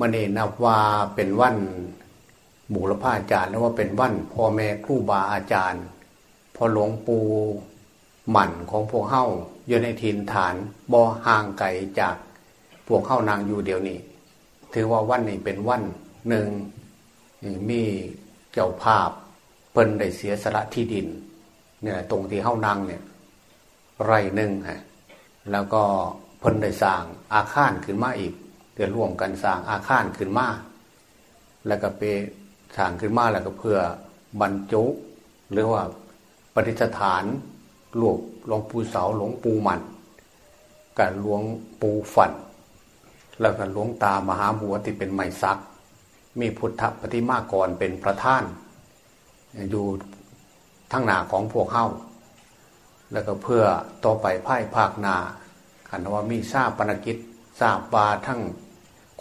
มันเองนับว่าเป็นวันบุรพาอาจารย์แล้วว่าเป็นวันพ่อแม่ครูบาอาจารย์ พอหลวงปู่หมั่นของพวกเฮ้าอยู่ในถิ่นฐานบ่ห่างไกลจากพวกเข้านางอยู่เดี๋ยวนี้ ถือว่าวันนี้เป็นวันหนึ่งมีเจ้าภาพเปิ้นได้เสียสละที่ดิน เนี่ยตรงที่เข้านางเนี่ยไรหนึ่งฮะแล้วก็เพิ่นได้สร้างอาคารขึ้นมาอีก เดี๋ยวร่วมกันสร้างอาคารขึ้นมา แล้วก็ไปสร้างขึ้นมาแล้วก็เพื่อบรรจุ หรือว่าปฏิสถานหลวงหลวงปู่เสาหลวงปู่มันกับหลวงปู่ฝัน แล้วก็หลวงตามหาบัวที่เป็นไม้ซัก มีพุทธปฏิมากรเป็นประธาน อยู่ทั้งหนาของพวกเข้าแล้วก็เพื่อต่อไปไพ่ภาคนาขันว่ามีทราบปนกิจทราบปาทั้ง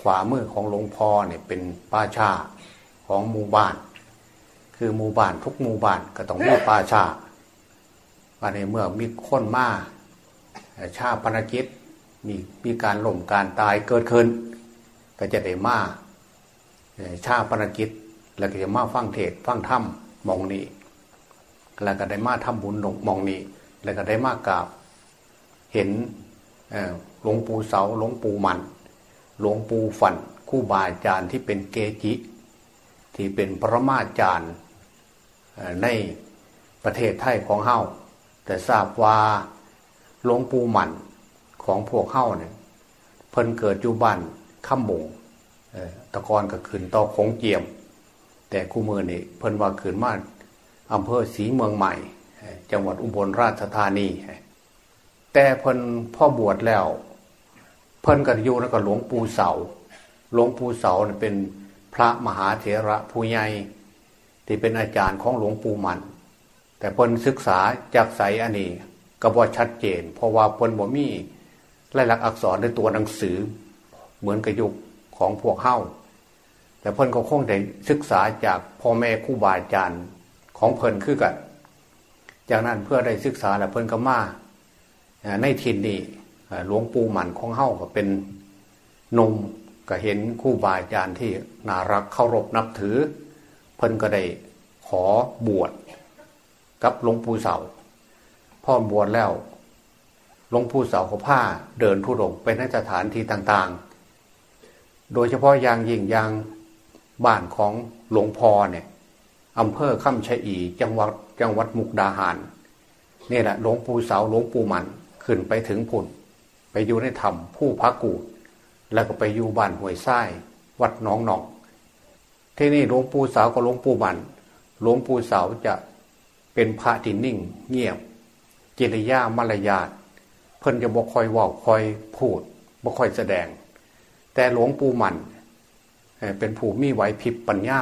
ขวามือของหลวงพ่อเนี่ยเป็นป้าชาของหมู่บ้าน คือหมู่บ้านทุกหมู่บ้านก็ต้องมีป้าชาว่าในเมื่อมีคนมาชาปนกิจมีมีการล่มการตายเกิดขึ้น ก็จะได้มาชาปนกิจแล้วก็จะมาฟังเทศฟังธรรมมองนี้ แล้วก็ได้มาทำบุญมองนี้ แล้วก็ได้มากราบ เห็นหลวงปู่เสาหลวงปู่มัน หลวงปู่ฝันคู่บาอาจารย์ที่เป็นเกจิ ที่เป็นประมาจารย์ในประเทศไทยของเฮาแต่ทราบว่าหลวงปู่มันของพวกเฮาเนี่ยเพิ่นเกิดอยู่บ้านข้ามบงตะกอนกับขืนต่อคงเจียม แต่คู่มือนี่เพิ่นว่าขืนมาอำเภอศรีเมืองใหม่ จังหวัดอุบลราชธานี แต่เพิ่นพ่อบวชแล้ว เพิ่นกับอยู่แล้วก็หลวงปู่เสา หลวงปู่เสาเป็นพระมหาเถระผู้ใหญ่ที่เป็นอาจารย์ของหลวงปู่มัน แต่เพิ่นศึกษาจากใสอันนี้ก็บ่ชัดเจน เพราะว่าเพิ่นบ่มีลายลักษณ์อักษรในตัวหนังสือ เหมือนกับยุคของพวกเฮ้าแต่เพิ่นก็คงได้ศึกษาจากพ่อแม่ครูบาอาจารย์ของเพิ่นคือกันจากนั้นเพื่อได้ศึกษาแล้วเพิ่นก็มาในทินนี้ หลวงปู่หมันของเฮ้าก็เป็นนมก็เห็นคู่บาอาจารย์ที่น่ารักเคารพนับถือ เพิ่นก็ได้ขอบวชกับหลวงปู่เสาพ่อบวชแล้วหลวงปู่เสาเขาผ้าเดินทุดงไปในสถานที่ต่างๆ โดยเฉพาะยางยิ่งยางบ้านของหลวงพ่อเนี่ยอำเภอค่ำชัยอีจังหวัดจังหวัดมุกดาหารนี่แหละหลวงปู่เสาหลวงปู่มันขึ้นไปถึงผุน ไปอยู่ในธรรมผู้พักกูแล้วก็ไปอยู่บ้านห้วยไส้วัดน้องหนองที่นี่หลวงปู่สาวกับหลวงปู่มันหลวงปู่สาวจะเป็นพระที่นิ่ง เงียบจริยามารยาทเพิ่นจะบอกคอยว่าคอยพูดบอกคอยแสดง แต่หลวงปู่มันเป็นผู้มีไหวพริบปัญญา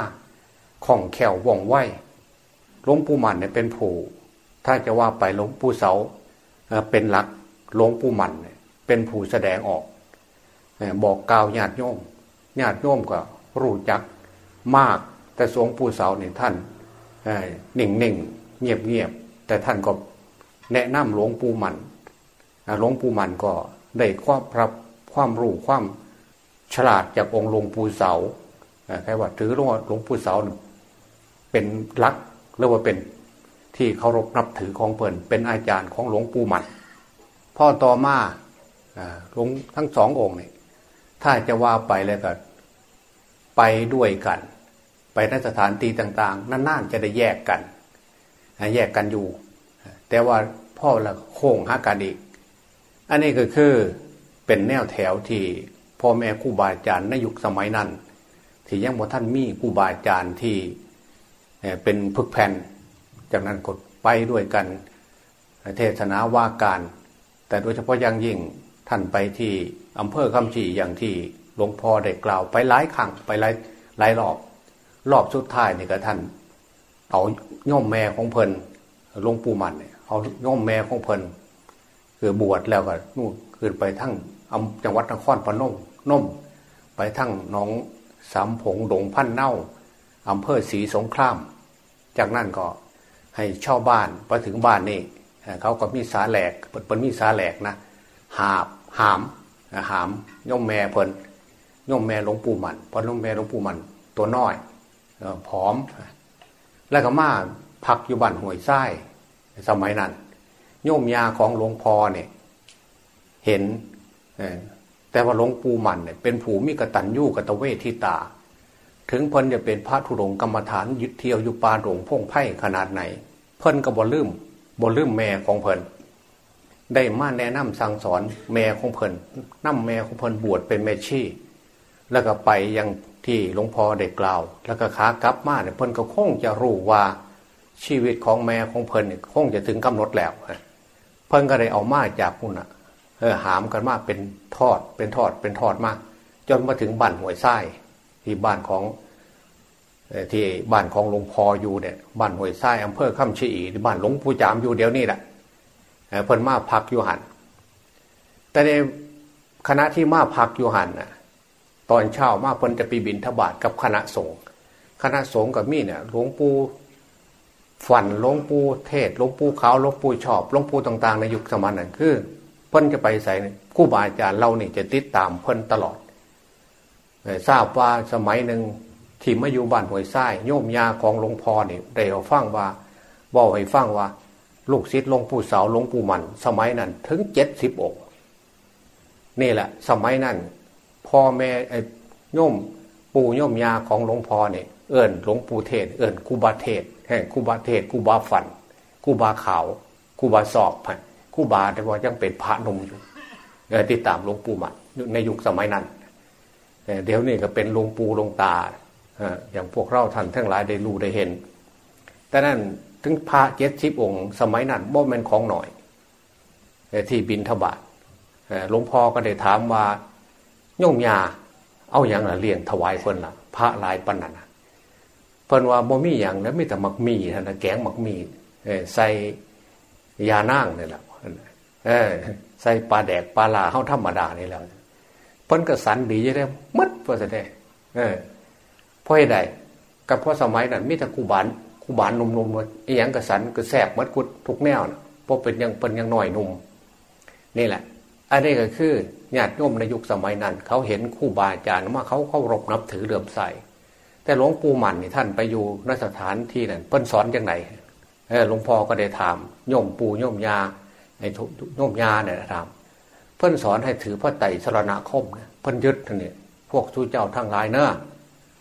ของแขวว่องไวหลวงปู่มันเนี่ยเป็นผู้ถ้าจะว่าไปหลวงปู่เสาเป็นหลักหลวงปู่มัน เป็นผู้แสดงออก บอกกล่าวญาติโยมญาติโยมก็รู้จักมาก แต่หลวงปู่เสาเนี่ยท่านหนิ่งหนิ่งเงียบเงียบแต่ท่านก็แนะนำหลวงปู่มันหลวงปู่มันก็ได้ความพระความรู้ความฉลาดจากองค์หลวงปู่เสาแค่ว่าถือหลวงหลวงปู่เสาเป็นลักหรือว่าเป็นที่เคารพนับถือของเพิ่นเป็นอาจารย์ของหลวงปู่มันพ่อต่อมา หลวงทั้งสององค์เนี่ยถ้าจะว่าไปแล้วก็ไปด้วยกัน ไปในสถานที่ต่าง ๆนั่นๆจะได้แยกกัน แยกกันอยู่ แต่ว่าพ่อละโค้งหากันอีก อันนี้ก็คือเป็นแนวแถวที่พ่อแม่ครูบาอาจารย์ในยุคสมัยนั้นที่ยังบ่ท่านมีครูบาอาจารย์ที่เป็นพึกแผ่น จากนั้นกดไปด้วยกันเทศนาว่าการ แต่โดยเฉพาะย่างยิ่ง ท่านไปที่อำเภอคำชีอย่างที่หลวงพ่อได้กล่าวไปหลายครั้งไปหลายหลายรอบรอบสุดท้ายนี่ก็ท่าน เอาย่อมแม่ของเพลินหลวงปู่มันเนี่ยเอาย่อมแม่ของเพลินคือบวชแล้วก็นู่นขึ้นไปทั้งจังหวัดนครพนมนมไปทั้งน้องสามผงดงพันเน่าอำเภอศรีสงคราม จากนั้นก็ให้เช่าบ้านไปถึงบ้านนี่เขาก็มีสาแหลกเป็นมีสาแหลกนะหาบ หามหามย่อมแม่เพลินโยมแม่หลวงปู่มันเพราะโยมแม่หลวงปู่มันตัวน้อยผอม แล้วก็มาพักอยู่บ้านห้วยไส้สมัยนั้นโยมยาของหลวงพ่อเนี่ย เห็นแต่ว่าหลวงปู่มันเนี่ยเป็นผูมิกตัญญูกตเวทิตา ถึงเพิ่นจะเป็นพระธุรงกรรมฐานยึดเที่ยวอยู่ปาหลวงพงไพ่ขนาดไหน เพิ่นก็บ่ลืมบ่ลืมแม่ของเพิ่น ได้มาแนะนำสั่งสอนแม่ของเพิ่นนั่มแม่ของเพิ่นบวชเป็นแม่ชีแล้วก็ไปยังที่หลวงพ่อได้กล่าว แล้วก็ขากลับมาเนี่ยเพิ่นก็คงจะรู้ว่าชีวิตของแม่ของเพิ่นเนี่ยคงจะถึงกำหนดแล้วเพิ่นก็ได้เอามาจากพุ่นอะเออหามกันมาเป็นทอดเป็นทอดเป็นทอดมาก จนมาถึงบ้านหวยไส้ที่บ้านของที่บ้านของหลวงพ่ออยู่เนี่ยบ้านหวยไส้อำเภอคำชีที่บ้านหลวงปู่จามอยู่เดี๋ยวนี้แหละ เพิ่นมาพักอยู่หันแต่ในคณะที่มาพักอยู่หันน่ะตอนเช้ามาเพิ่นจะไปบินทบาทกับคณะสงฆ์คณะสงฆ์กับมีเนี่ยหลวงปู่ฝันหลวงปู่เทศหลวงปู่ขาวหลวงปู่ชอบหลวงปู่ต่าง ๆ ในยุคสมัยนั้นคือเพิ่นจะไปใส่คู่บาอาจารย์เราเนี่ยจะติดตามเพิ่นตลอดทราบว่าสมัยหนึ่งที่มาอยู่บ้านหวยไส้โยมยาของหลวงพ่อเนี่ยได้ฟังว่าบอกให้ฟังว่า ลูกศิษย์หลวงปู่สาหลวงปู่มัน สมัยนั้น ถึงเจ็ดสิบองนี่แหละ สมัยนั้นพ่อแม่ไอ้โยมปู่โยมยาของหลวงพ่อเนี่ยเอิญหลวงปู่เทศ เอิญกูบาเทศแห่งกูบาเทศกูบาฝันกูบาขาวกูบาสอบกูบาแต่ว่ายังเป็นพระนมอยู่ติดตามหลวงปู่มันในยุคสมัยนั้นเดี๋ยวนี้ก็เป็นหลวงปู่หลวงตาอย่างพวกเราท่านทั้งหลายได้รู้ได้เห็นแต่นั้น ถึงพระเจ็ดสิบองค์ สมัยนั้นบ่แม่นของหน่อยที่บินทบาทหลวงพ่อก็ได้ถามว่าโยมยาเอาอย่างละเลี้ยงถวายเพิ่นละพระลายปันนันเพิ่นว่าบ่มีอย่างนะมีแต่มักมีนะแกงมักมีใส่ยานั่งนี่แหละใส่ปลาแดกปลาลาเข้าธรรมดานี่แล้วเพิ่นก็สันดีจะได้มัดเพื่อจะได้เพราะใดกับเพราะสมัยนั้นมีแต่กูบาน กูบานนมนมๆเลยไอ้ยังกระสันก็แสบมัดกุดทุกแนวนะเพราะเป็นยังเป็นยังหน่อยนุ่มนี่แหละ อันนี้ก็คือญาติโยมในยุคสมัยนั้น เขาเห็นคู่บาอาจารย์ว่าเขาเคารพนับถือเลื่อมใสแต่หลวงปู่มันนี่ท่านไปอยู่นสถานที่นั้นเพิ่นสอนยังไงหลวงพ่อก็ได้ถามโยมปู่โยมยาไอ้โยมยาเนี่ยถามเพิ่นสอนให้ถือพระไตรสรณคมเนี่ยเพิ่นยึดเนี่ยพวกทูเจ้าทั้งหลายเนอะ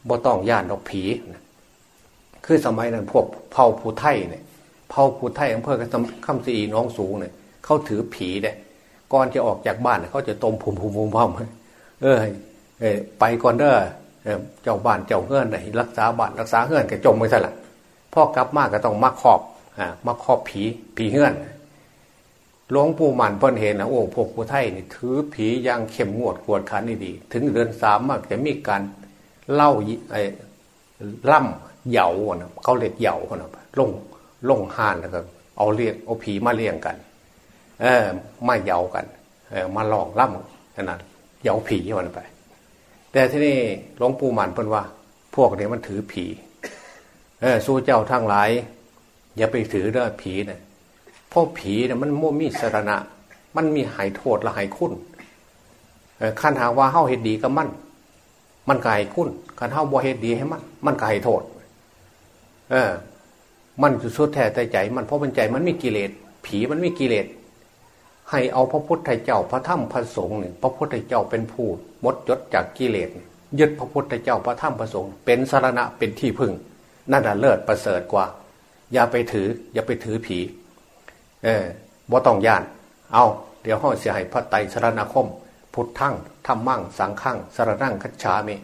บ่ต้องย่านดอกผี คือสมัยนั้นพวกเผ่าผู้ไทยเนี่ยเผ่าผู้ไทยอำเภอกระคำสีน้องสูงเนี่ยเขาถือผีเนี่ยก่อนจะออกจากบ้านเขาจะต้มภูมิภูมิภูมิพมเออเออไปก่อนเด้อเจ้าบ้านเจ้าเฮือนไหนรักษาบ้านรักษาเฮือนก็จมไปซะละพ่อกลับมาก็ต้องมาครอบอ่ามาครอบผีผีเฮือนหลวงปู่มันเพิ่นเห็นนะโอ้พวกผู้ไทยนี่ถือผีย่างเข้มงวดกวดขันนี่ดี ถึงเดือนสามมากจะมีการเล่าไอ้ล่ำ เหยานะเขาเรียกเหยาคนนะลงลงห่านแล้วก็เอาเรียกเอาผีมาเลี้ยงกัน เออมาเหยากัน เออมาลองล่ำขนาดเหยาผีมันไป แต่ที่นี่หลวงปู่หมันเพิ่นว่า พวกนี้มันถือผี เออสู้เจ้าทั้งหลาย อย่าไปถือเด้อผีเนะี่ยเพราะผีเนี่ยมันโมมีสารณะมันมีหายโทษและหายคุณขั้นหาว่าเฮ้าเหตุดีก็มั่นมันกายคุณขั้นเฮ้าบ่เหตุดีให้มัน มันกายโทษ เออ มันสุดแท้แต่ใจ มันเพราะมันใจมันมีกิเลส ผีมันมีกิเลส ให้เอาพระพุทธเจ้าพระธรรมพระสงฆ์เนี่ยพระพุทธเจ้าเป็นผู้มดยศจากกิเลสยึดพระพุทธเจ้าพระธรรมพระสงฆ์เป็นสารณะเป็นที่พึ่งนั่นแหะเลิศประเสริฐกว่า อย่าไปถือ อย่าไปถือผี เออบ่ต้องย่าน เอาเดี๋ยวห้องเสียหายพระไตรสรณคม พุทธังธรรมั่งสังขังสารนั่งคัจฉามิ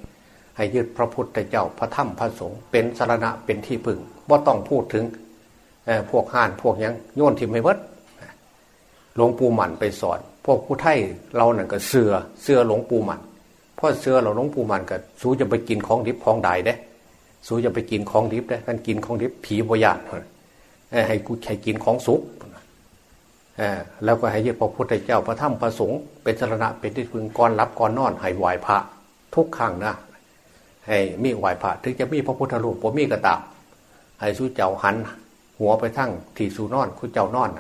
ให้ยึดพระพุทธเจ้าพระธรรมพระสงฆ์เป็นสารณะเป็นที่พึ่งว่าต้องพูดถึงพวกห่านพวกยังโยนทิมไม่วัดหลวงปู่หมันไปสอน พวกผู้ไทยเราเนี่ยก็เสือเสือหลวงปู่หมันเพราะเสือเราหลวงปู่หมันก็สู้จะไปกินของดิบของใดได้สู้จะไปกินของดิบได้กันกินของดิบผีบยานให้กูใช้กินของสุกแล้วก็ให้ยึดพระพุทธเจ้าพระธรรมพระสงฆ์เป็นสรณะเป็นที่พึ่งก่อนรับก่อนนอนให้ไหวพระทุกครั้งนะ ให้มีไหวพระถึงจะมีพระพุทธรูปผมมีกระตาให้สู้เจ้าหัน หัวไปทั้งที่สูนอนคุณเจ้านอน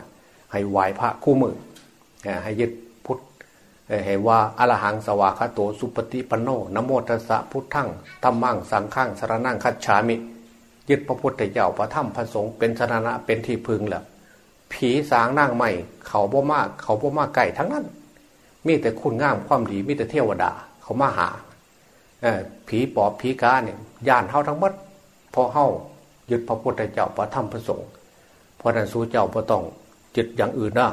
ให้ไหวพระคู่มือให้ยึดพุทธเห็นว่าอรหังสวากาโตสุปฏิปันโนนโมตัสสะพุทธังธรรมังสังฆังสารนั่งคัจฉามิ ยึดพระพุทธเจ้าพระธรรมพระสงฆ์เป็นสนานะเป็นที่พึงแหละผีสางนั่งใหม่เขาบ่มาก เขาบ่มากไก่ทั้งนั้น มีแต่คุณงามความดีมีแต่เทวดาเขามาหา ผีปอบผีกาเนี่ยย่านเท่าทั้งหมดพอเฮายึดพระพุทธเจ้าพระธรรมพระสงฆ์พระนั้นสู้เจ้าพอต้องยึดอย่างอื่นนะ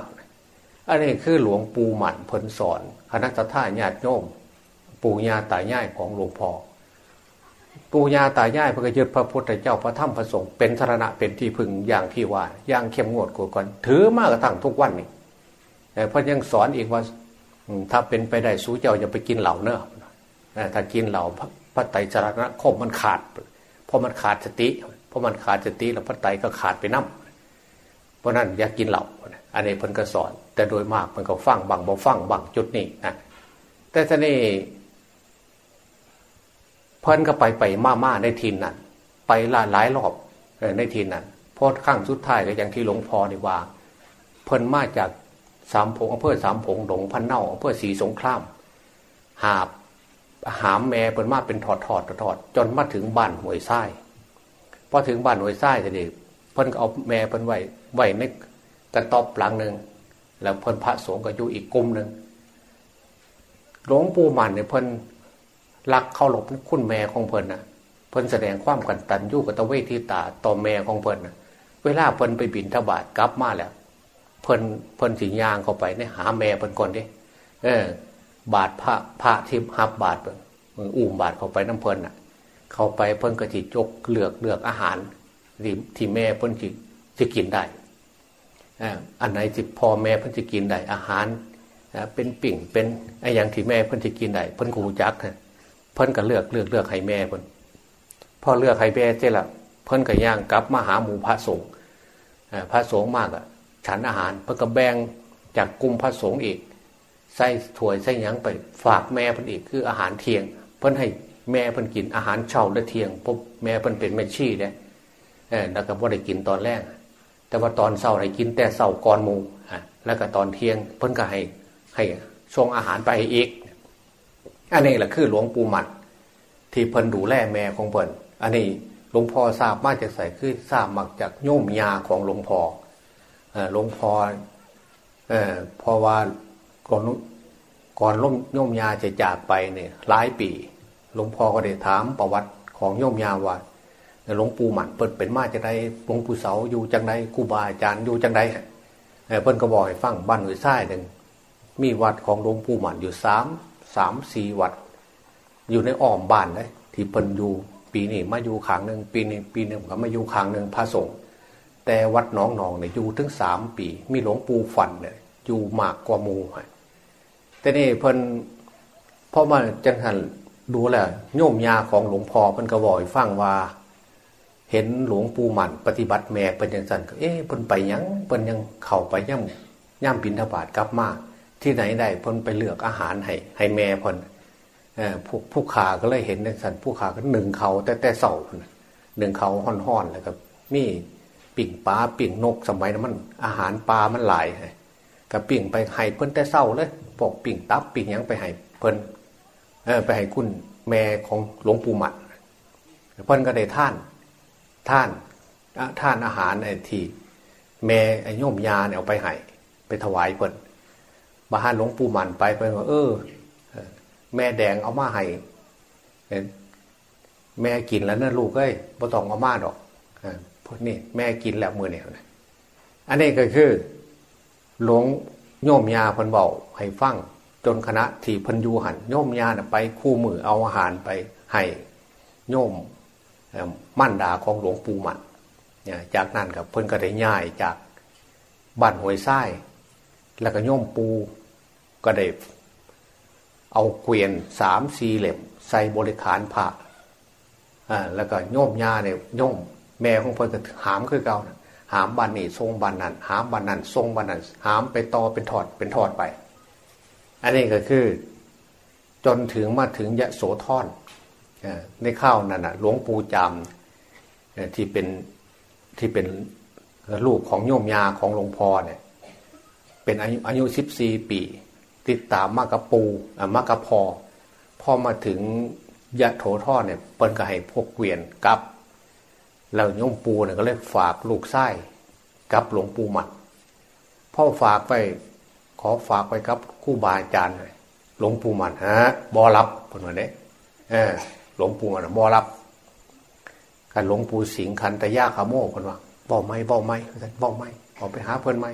อันนี้คือหลวงปู่หมันพนสอนคณะท่าญาติโยมปู่ญาตายายของหลวงพ่อปู่ญาตายายพระกยึดพระพุทธเจ้าพระธรรมพระสงฆ์เป็นสรณะเป็นที่พึงอย่างที่ว่าอย่างเข้มงวดกว่าก่อนถือมากกระทั่งทุกวันนี่แต่พระยังสอนอีกว่าถ้าเป็นไปได้สู้เจ้าอย่าไปกินเหล่าเนอะ ถ้ากินเหล่าพระไตรสรณะคมมันขาดเพราะมันขาดสติเพราะมันขาดสติแล้วพระไตรก็ขาดไปน้ำเพราะนั้นอย่ากกินเหล่าอันนี้เพิ่นก็สอน แต่โดยมากมันก็ฟังบางบ่ฟังบางจุดนี้นะแต่ท่านี่เพิ่นก็ไปไปมาม่าในทีนนั้น ไปหลายหลายรอบในทีนนั้นพอข้างสุดท้ายก็อย่างที่หลวงพ่อได้ว่า เพิ่นมาจากสามผงอำเภอสามผงหลงพันเน่าอำเภอสีสงคราม หาบ หามแม่เพิ่นมาเป็นถอดถอดถอดจนมาถึงบ้านหวยไส้พอถึงบ้านหวยไส้จะเด็กเพิ่นก็เอาแม่เพิ่นไว้ไว้ในกระต๊อบหลังหนึ่งแล้วเพิ่นพระสงฆ์ก็อยู่อีกกลุ่มหนึ่งหลวงปู่มันเนี่ยเพิ่นรักเข้าหลบคุณแม่ของเพิ่นนะเพิ่นแสดงความกันตันยู่กับตะเวทีตาต่อแม่ของเพิ่นนะเวลาเพิ่นไปบินทบาทกลับมาแล้ว เพิ่นเพิ่นสิยางเข้าไปเนี่ยหาแม่เพิ่นก่อนดิเออ บาทพระพระที่หับบาทเพิ่นอุ้มบาทเข้าไปน้ำเพลินน่ะ เข้าไปเพิ่นก็จิจกเลือกเลือกอาหารที่ที่แม่เพิ่นจิจะกินได้อันไหนที่พ่อแม่เพิ่นจะกินได้อาหารเป็นปิ่งเป็นไอ้อย่างที่แม่เพิ่นจะกินได้เพิ่นกูจักเพิ่นก็เลือกเลือกเลือกให้แม่เพิ่นพอเลือกให้แม่เจ้าละเพิ่นก็ย่างกลับมาหาหมู่พระสงฆ์พระสงฆ์มากอะ ฉันอาหารเพิ่นก็แบ่งจากกลุ่มพระสงฆ์อีก ใส่ถ้วใส่ยังไปฝากแม่พิ่นอีกคืออาหารเทียง เพิ่นให้แม่เพิ่นกินอาหารเช้าและเทียงพบแม่เพิ่นเป็นแม่ชีเนี่ยแล้วก็บ่ได้กินตอนแรก แต่ว่าตอนเศร้าให้กินแต่เศร้าก่อนมูฮะแล้วก็ตอนเที่ยง เพิ่นก็ให้ให้ส่วงอาหารไปอีก อันนี้แหละคือหลวงปู่มันที่เพิ่นดูแลแม่ของเพิ่นอันนี้หลวงพ่อทราบมาจากใส่คือทราบมาจากโยมยาของหลวงพ่อหลวงพ่อเออพอว่า ก่อนก่อนล้มโยมยาจะจากไปเนี่ยหลายปีหลวงพ่อก็ได้ถามประวัติของโยมยาว่าหลวงปู่หมันเปิดเป็นมาจากไหนหลวงปู่เสาอยู่จังไดครูบาอาจารย์อยู่จังไดเพิ่นก็บอกให้ฟังบ้านหน่วยไส้หนึ่งมีวัดของหลวงปู่หมันอยู่สามสามสี่วัด อยู่ในอ้อมบ้านเลยที่เพิ่นอยู่ปีนี้มาอยู่ขังหนึ่งปีนี้ปีหนึ่งก็มาอยู่ขังหนึ่งพระสงฆ์แต่วัดน้องนองเนี่ยอยู่ถึงสามปี มีหลวงปู่ฝันเนี่ยอยู่มากกว่ามู แต่นี่เพิ่นเพราะว่าจังหันดูแลโยมยาของหลวงพ่อเพิ่นก็บอกฟังว่า เห็นหลวงปู่หมันปฏิบัติแม่เป็นอย่างสั้นก็เอ๊ะเพิ่นไปยังเพิ่นยังเข่าไปย่ำย่ำบินทบาทกลับมาที่ไหนได้เพิ่นไปเลือกอาหารให้ให้แม่เพิ่นผู้ผู้ขาก็เลยเห็นอย่างสันผู้ขาก็หนึ่งเขาแต่แต่เสาหนึ่งเขาห่อนๆแล้วก็มีปิ่งปลาปิ่งนกสมัยนั้นมัน อาหารปลามันหลาย กับปิ่งไปให้เพิ่นแต่เศร้าเลยปอกปิ่งตับปิ่งยังไปให้เพิ่นไปให้คุณแม่ของหลวงปู่หมันเพิ่นก็ได้ท่านท่านท่านอาหารไอ้ที่แม่ไอ้โยมยาเนี่ยเอาไปให้ไปถวายเพิ่นมาหาหลวงปู่มันไปไปว่าเออ แม่แดงเอามาให้แม่กินแล้วนะลูกเอ้ยบ่ต้องเอามาดอกพวกนี้แม่กินแล้วมือเนี่ยอันนี้ก็คือ หลวงโยมยาเพิ่นบอกให้ฟังจนคณะที่พันยูหันโยมยาไปคู่มือเอาอาหารไปให้โยมมั่นดาของหลวงปู่มันจากนั้นกับเพิ่นก็ได้ย่ายจากบ้านหวยไส้แล้วก็โยมปูก็ได้เอาเกวียนสามสี่เหล่มใส่บริขารผ่าแล้วก็โยมยาเนี่ยโยมแม่ของเพิ่นก็หามคือเก่า หามบันนี่ทรงบันนั้นหามบันนั้นทรงบันนั้นหามไปต่อเป็นทอดเป็นทอดไป อันนี้ก็คือ จนถึงมาถึงยะโสธรในข้าวนั่นนะหลวงปู่จามที่เป็นที่เป็นลูกของโยมยาของหลวงพ่อเนี่ย เป็นอายุอายุสิบสี่ปี ติดตามมากับปูมากกับพอพอมาถึงยะโถท่อเนี่ยเปิ้นก็ให้พวกเกวียนกลับ แล้วโยมปูเนี่ยก็เลยฝากลูกไส้กับหลวงปู่หมัดพ่อฝากไปขอฝากไปกับคู่บาอาจารย์หลวงปู่หมัดฮะบอรับคนวันนี้เออหลวงปู่หมัดบอรับกันหลวงปู่สิงคันตะยาคาโมคนว่าบอกไม่บอกไม่บอกไม่ออกไปหาเพื่อนไม่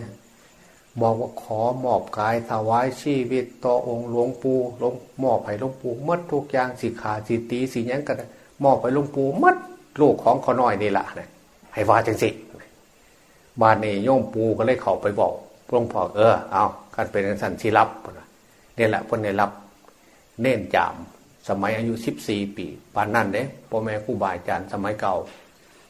บอกว่าขอมอบกายถวายชีวิตต่อองค์หลวงปู่หลวงมอบให้หลวงปู่มัดทุกอย่างสิขาสิตีสิยังกันมอบให้หลวงปู่มัด ลูกของขอน้อยนี่แหละนะให้ว่าจังสิบานนี้โยมปูก็เลยเข้าไปบอกหลวงพ่อเออเอาการเป็นสันชีรับนี่แหละคนในรับ เน้นจามสมัยอายุสิบสี่ปีปานนั่นเด้พ่อแม่ครูบาอาจารย์สมัยเก่า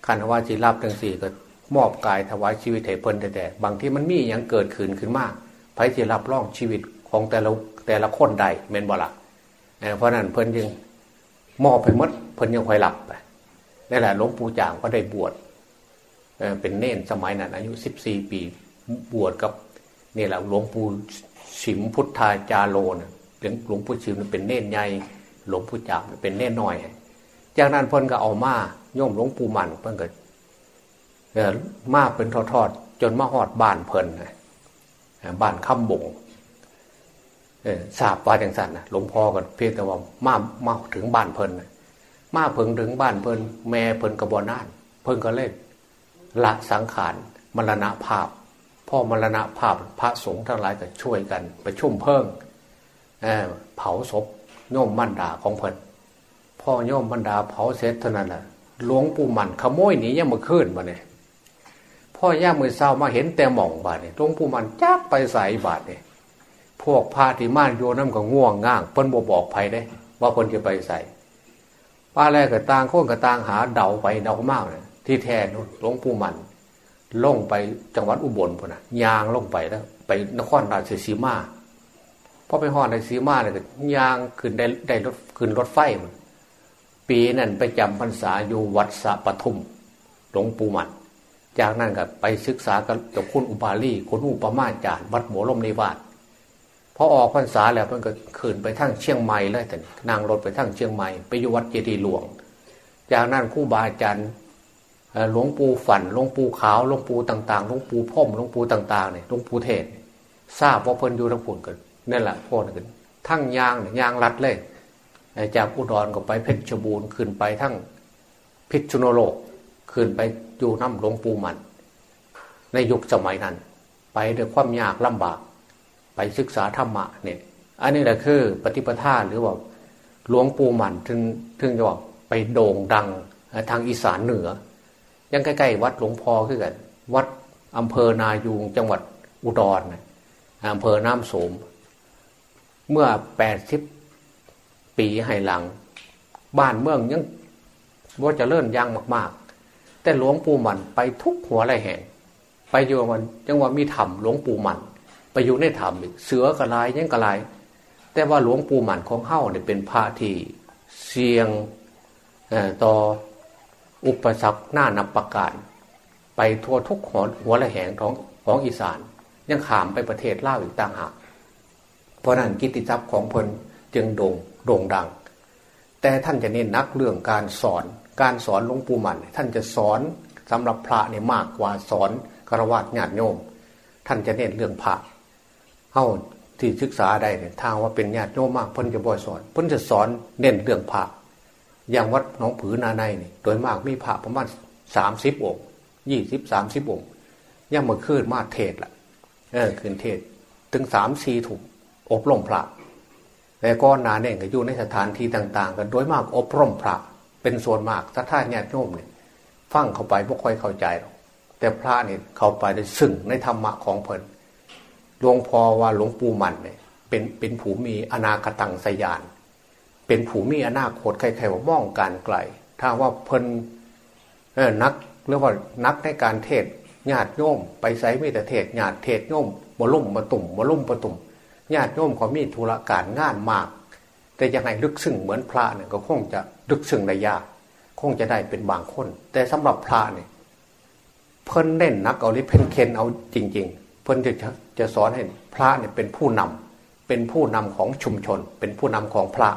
คันว่าชีรับจังสี่ก็มอบกายถวายชีวิตให้เพิ่นแต่บางที่มันมีอย่างเกิดขึ้นขึ้นมากไพ่ที่รับร่องชีวิตของแต่ละแต่ละคนใดเมนบ่ละเพราะนั้นเพิ่นยังมอบไปมดเพิ่นยังคอยหลับ นี่แหละหลวงปู่จางก็ได้บวชเป็นเน่นสมัยนั้น อายุสิบสี่ปีบวชกับนี่แหละหลวงปู่สิมพุทธาจาโลนะหลวงปู่ชิมเป็นเน่นใหญ่หลวงปู่จางเป็นเน่นน้อย จากนั้นเพิ่นก็เอามาโยมหลวงปู่มันเพิ่นก็มาเป็นทอดๆจนมาหอดบ้านเพิ่นบ้านคำบงทราบว่าจังสันนะหลวงพ่อก็เพียงแต่ว่ามามาถึงบ้านเพิ่น มาเพิ่งถึงบ้านเพิ่นแม่เพิ่นกระบอนานเพิ่นก็เล่นละสังขารมรณะภาพพ่อมรณะภาพพระสงฆ์ทั้งหลายก็ช่วยกันไปชุ่มเพิ่งเเผาศพโยมมันดาของเพิ่นพ่อโยมมันดาเผาเสร็จเท่านั้นแหละหลวงปู่มันขโมยหนียังมาขึ้นมาเนี่ยพ่อย่ามือเศร้ามาเห็นแต่หม่องบาดเนี่ยหลวงปู่มันจักไปใส่บาดเนี่ยพวกพาที่ม่านโยน้ำก็ง่วงง่างเพิ่นบบอกภัยได้ว่าเพิ่นจะไปใส่ ป้าแรกกับตางโค่นกับตางหาเดาไปเดามากเลยที่แทนหลวงปู่มันล่งไปจังหวัดอุบลพุ่นนะยางล่งไปแล้ว ไปนครราชสีมาพอไปหอดในสีมาเลยก็ยางขึ้นได้ได้รถขึ้นรถไฟมันปีนั้นไปจำพรรษาอยู่วัดสะปทุมหลวงปู่มันจากนั้นก็ไปศึกษากับคุณอุบาลีคุณอุปมาจารย์วัดหมอลมในวาด พอออกพรรษาแล้วมันก็ขึ้นไปทั้งเชียงใหม่เลยแต่นั่งรถไปทั้งเชียงใหม่ไปอยู่วัดเจดีย์หลวง จากนั้นคู่บาอาจารย์หลวงปู่ฝันหลวงปู่ขาวหลวงปู่ต่างๆหลวงปู่พ่อมหลวงปู่ต่างๆเนี่ยหลวงปู่เทศ ทราบว่าเพิ่นอยู่ทั้งผลกันนั่นแหละพ่อกันทั้งยางยางรัดเลยจากอุดรก็ไปเพชรบูรณ์ขึ้นไปทั้งพิษณุโลกขึ้นไปอยู่น้ำหลวงปู่มัน ในยุคสมัยนั้น ไปด้วยความยากลำบาก ไปศึกษาธรรมะเนี่ยอันนี้แหละคือปฏิปทาหรือว่าหลวงปู่หมันถึงถึงจะว่าไปโด่งดังทางอีสานเหนือ ยังใกล้ๆวัดหลวงพ่อขึ้นกันวัดอำเภอนายูงจังหวัดอุดรอำเภอน้ำโสม เมื่อแปดสิบปีให้หลัง บ้านเมืองยังว่าจะเลื่อนยังมาก ๆ แต่หลวงปู่มันไปทุกหัวไรแห่ง ไปอยู่มันจังว่ามีธรรมหลวงปู่มัน อยู่ในธรรมเสือกระไรยังกระไรแต่ว่าหลวงปู่มันของเฮ้าเนี่ยเป็นพระที่เสียงต่ออุปสรรคหน้านับประการ ไปทั่วทุกหัวหัวละแหงของของอีสาน ยังขามไปประเทศล่าอีกต่างหากเพราะนั้นกิตติศัพท์ของพลจึงโด่งโด่งดัง แต่ท่านจะเน้นนักเรื่องการสอน การสอนหลวงปู่มันท่านจะสอนสำหรับพระเนี่ยมากกว่าสอนกรวาดญาติโยม ท่านจะเน้นเรื่องพระ เข้าที่ศึกษาได้เนี่ยทางว่าเป็นญาติโยมมากเพิ่นจะบ่อยสอนเพิ่นจะสอนเน้นเรื่องพระอย่างวัดหนองผือนาในนี่โดยมากมีพระประมาณสามสิบองค์ยี่สิบสามสิบองค์ยังมาขึ้นมาเทศละ่ะเออขึ้นเทศถึงสามสี่ถูกอบรมพระแต่ก้อนนาเนี่ยก็อยู่ในสถานที่ต่าง ๆ กันโดยมากอบรมพระ เป็นส่วนมากถ้าท่านญาติโยมเนี่ยฟังเข้าไปไม่ค่อยเข้าใจหรอกแต่พระเนี่ยเข้าไปได้ซึ่งในธรรมะของเพลิน หลวงพ่อว่าหลวงปู่มันเนี่ยเป็นเป็นผู้มีอนาคตังสยาน เป็นผู้มีอนาคตใครๆว่ามองการไกล ถ้าว่าเพลินนักเรียกว่านักในการเทศญาติโยมไปใส่ไม่แต่เทศญาติเทศโยมมาลุ่มมาตุ่มมาลุ่มประตุ่มญาติโยมเขามีธุระการงานมาก แต่ยังไงลึกซึ้งเหมือนพระเนี่ยก็คงจะลึกซึ้งได้ยากคงจะได้เป็นบางคน แต่สำหรับพระเนี่ยเพิ่นเล่นนักเอาลิเพนเคนเอาจริง ๆ พิ่นจะจะสอนให้พระเนี่ยเป็นผู้นำเป็นผู้นำของชุมชน เป็นผู้นำของพระ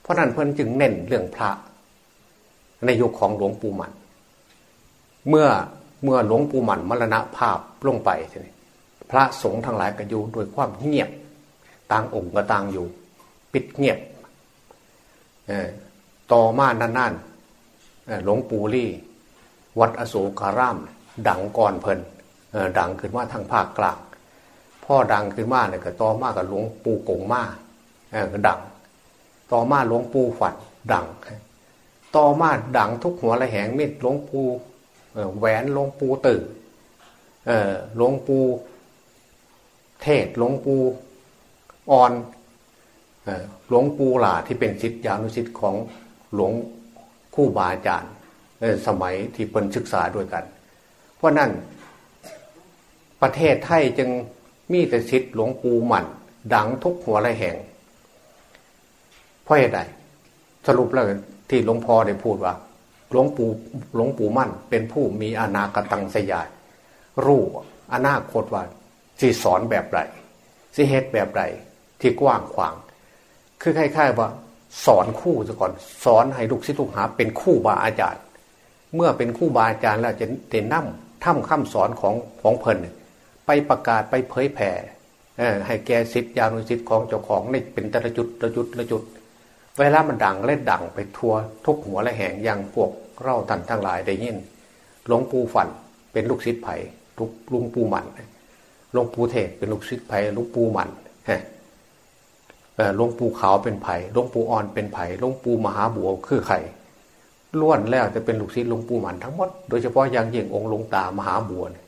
เพราะนั้นเพื่อนจึงเน้นเรื่องพระ ในยุคของหลวงปู่มัน เมื่อเมื่อหลวงปู่มันมรณภาพลงไปพระสงฆ์ทั้งหลายก็อยู่โดยความเงียบ ต่างองค์ก็ต่างอยู่ ปิดเงียบต่อมานานๆหลวงปู่ลี่ วัดอโศการาม ดังก่อนเพลิน ดังขึ้นว่าทางภาคกลางพ่อดังขึ้นมาเนี่ยก็ต่อมากับหลวงปู่กงมาดัง ต่อมาหลวงปู่ฝันดัง ต่อมาดังทุกหัวระแหงมิดหลวงปู่แหวนหลวงปู่ตื่นหลวงปู่เทศหลวงปู่อ่อนหลวงปู่หลาที่เป็นศิษยานุศิษย์ของหลวงคู่บาอาจารย์สมัยที่เป็นศึกษาด้วยกัน เพราะนั้น ประเทศไทยจึงมีแต่ศิษย์หลวงปู่หมันดังทุกหัวไรแห่งเพราะเหตุใดสรุปแล้วที่หลวงพ่อได้พูดว่าหลวงปู่หลวงปู่มั่น เป็นผู้มีอนาคตังสยาย รู้อนาคตว่าสิสอนแบบไรสิเหตุแบบไรที่กว้างขวาง คือคล้ายๆว่า สอนคู่ซะก่อน สอนให้ลูกศิษย์ลูกหา เป็นคู่บาอาจารย์ เมื่อเป็นคู่บาอาจารย์แล้วจะเต็นน้ำถ้ำคำสอนของของเพลิน ไปประกาศไปเผยแผ่ให้แกสิทธิยานุสิทธิ์ของเจ้าของในเป็นแต่ละจุดละจุดละจุด เวลามันดังเล่นดังไปทัวทุกหัวและแห่งอย่างพวกเล่าทันทั้งหลายได้ยินหลวงปู่ฝันเป็นลูกศิษย์ไผ่ลูกลุงปู่หมันหลวงปู่เทศเป็นลูกศิษย์ไผ่ลุงปู่หมันหลวงปู่ขาวเป็นไผ่หลวงปู่อ่อนเป็นไผ่หลวงปู่มหาบัวคือไข่ล้วนแล้วจะเป็นลูกศิษย์หลวงปู่หมันทั้งหมด โดยเฉพาะอย่างยิ่งองค์หลวงตามหาบัวเนี่ย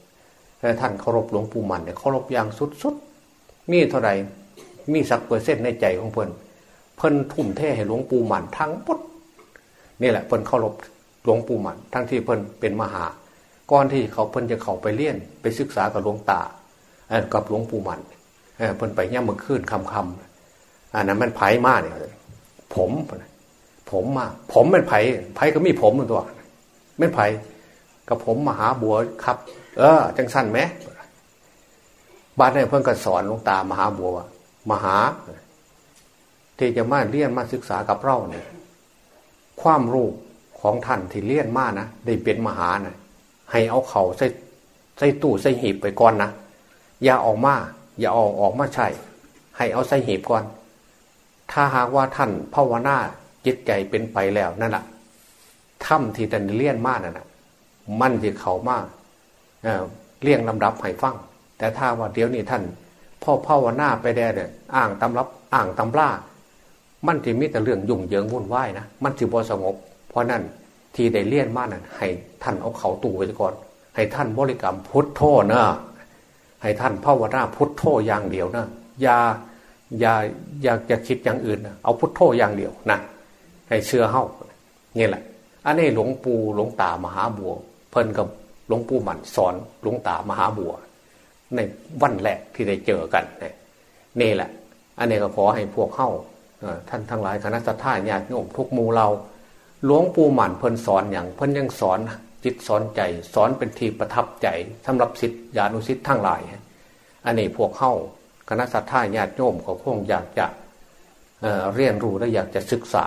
ท่านเคารพหลวงปู่มันเนี่ยเคารพอย่างสุดๆมีเท่าไหร่มีสักเปอร์เซ็นต์ในใจของเพิ่นเพิ่นทุ่มเทให้หลวงปู่มันทั้งหมดนี่แหละเพิ่นเคารพหลวงปู่มันทั้งที่เพิ่นเป็นมหาก่อนที่เขาเพิ่นจะเข้าไปเลี้ยนไปศึกษากับหลวงตากับหลวงปู่มันเพิ่นไปย่ำมือขึ้นคำคำอันนั้นมันไผ่มากเนี่ยผมผมมาผมเป็นไผ่ไผ่ก็มีผมตัวไม่ไผ่กับผมมหาบัวครับ เออ จังสั้นไหมบ้านนี่ยเพิ่งก็สอนลงตามหาบัวมหา ที่จะมาเรียนมาศึกษากับเราเนี่ยความรู้ของท่านที่เลี่ยนมานะได้เป็นมหานะให้เอาเขาใส่ใส่ตู้ใส่หีบไปก่อนนะอย่าออกมา อย่าออกออกมาใช่ ให้เอาใส่หีบก่อน ถ้าหากว่าท่านภาวนาจิตใจเป็นไปแล้วนั่นแหละถ้ำที่ท่านเลี่ยนมานั่นแหะมั่นที่เขามาก เลี่ยงลำดับให้ฟัง แต่ถ้าว่าเดี๋ยวนี้ท่านพ่อพ่อวนาไปได้เนี่ยอ่างตำรับอ่างตำล่ามันที่มีแต่เรื่องยุ่งเหยิงวุ่นวายนะมันที่บสงบ เพราะนั่นที่ได้เลี่ยนมานั่นให้ท่านเอาเขาตู่ไว้ก่อน ให้ท่านบริกรรมพุทโธนะให้ท่านภาวนาพุทโธอย่างเดียวนะอย่าอย่าอย่าจะคิดอย่างอื่นนะเอาพุทโธอย่างเดียวนะให้เชื่อเฮ้านี่แหละ อันนี้หลวงปู่หลวงตามหาบัว เพิ่นกับ หลวงปู่หมันสอนหลวงตามหาบัว ในวันแรกที่ได้เจอกันนี่แหละ อันนี้ก็ขอให้พวกเข้าท่านทั้งหลายคณะสัตยาญาติโยมทุกมูเราหลวงปู่หมันเพิ่นสอนอย่างเพิ่นยังสอนจิตสอนใจสอนเป็นทีประทับใจสำหรับสิทธิญาณุสิทธิ์ทั้งหลาย อันนี้พวกเข้าคณะสัตยาญาติโยมเขาคงอยากจะเเรียนรู้และอยากจะศึกษา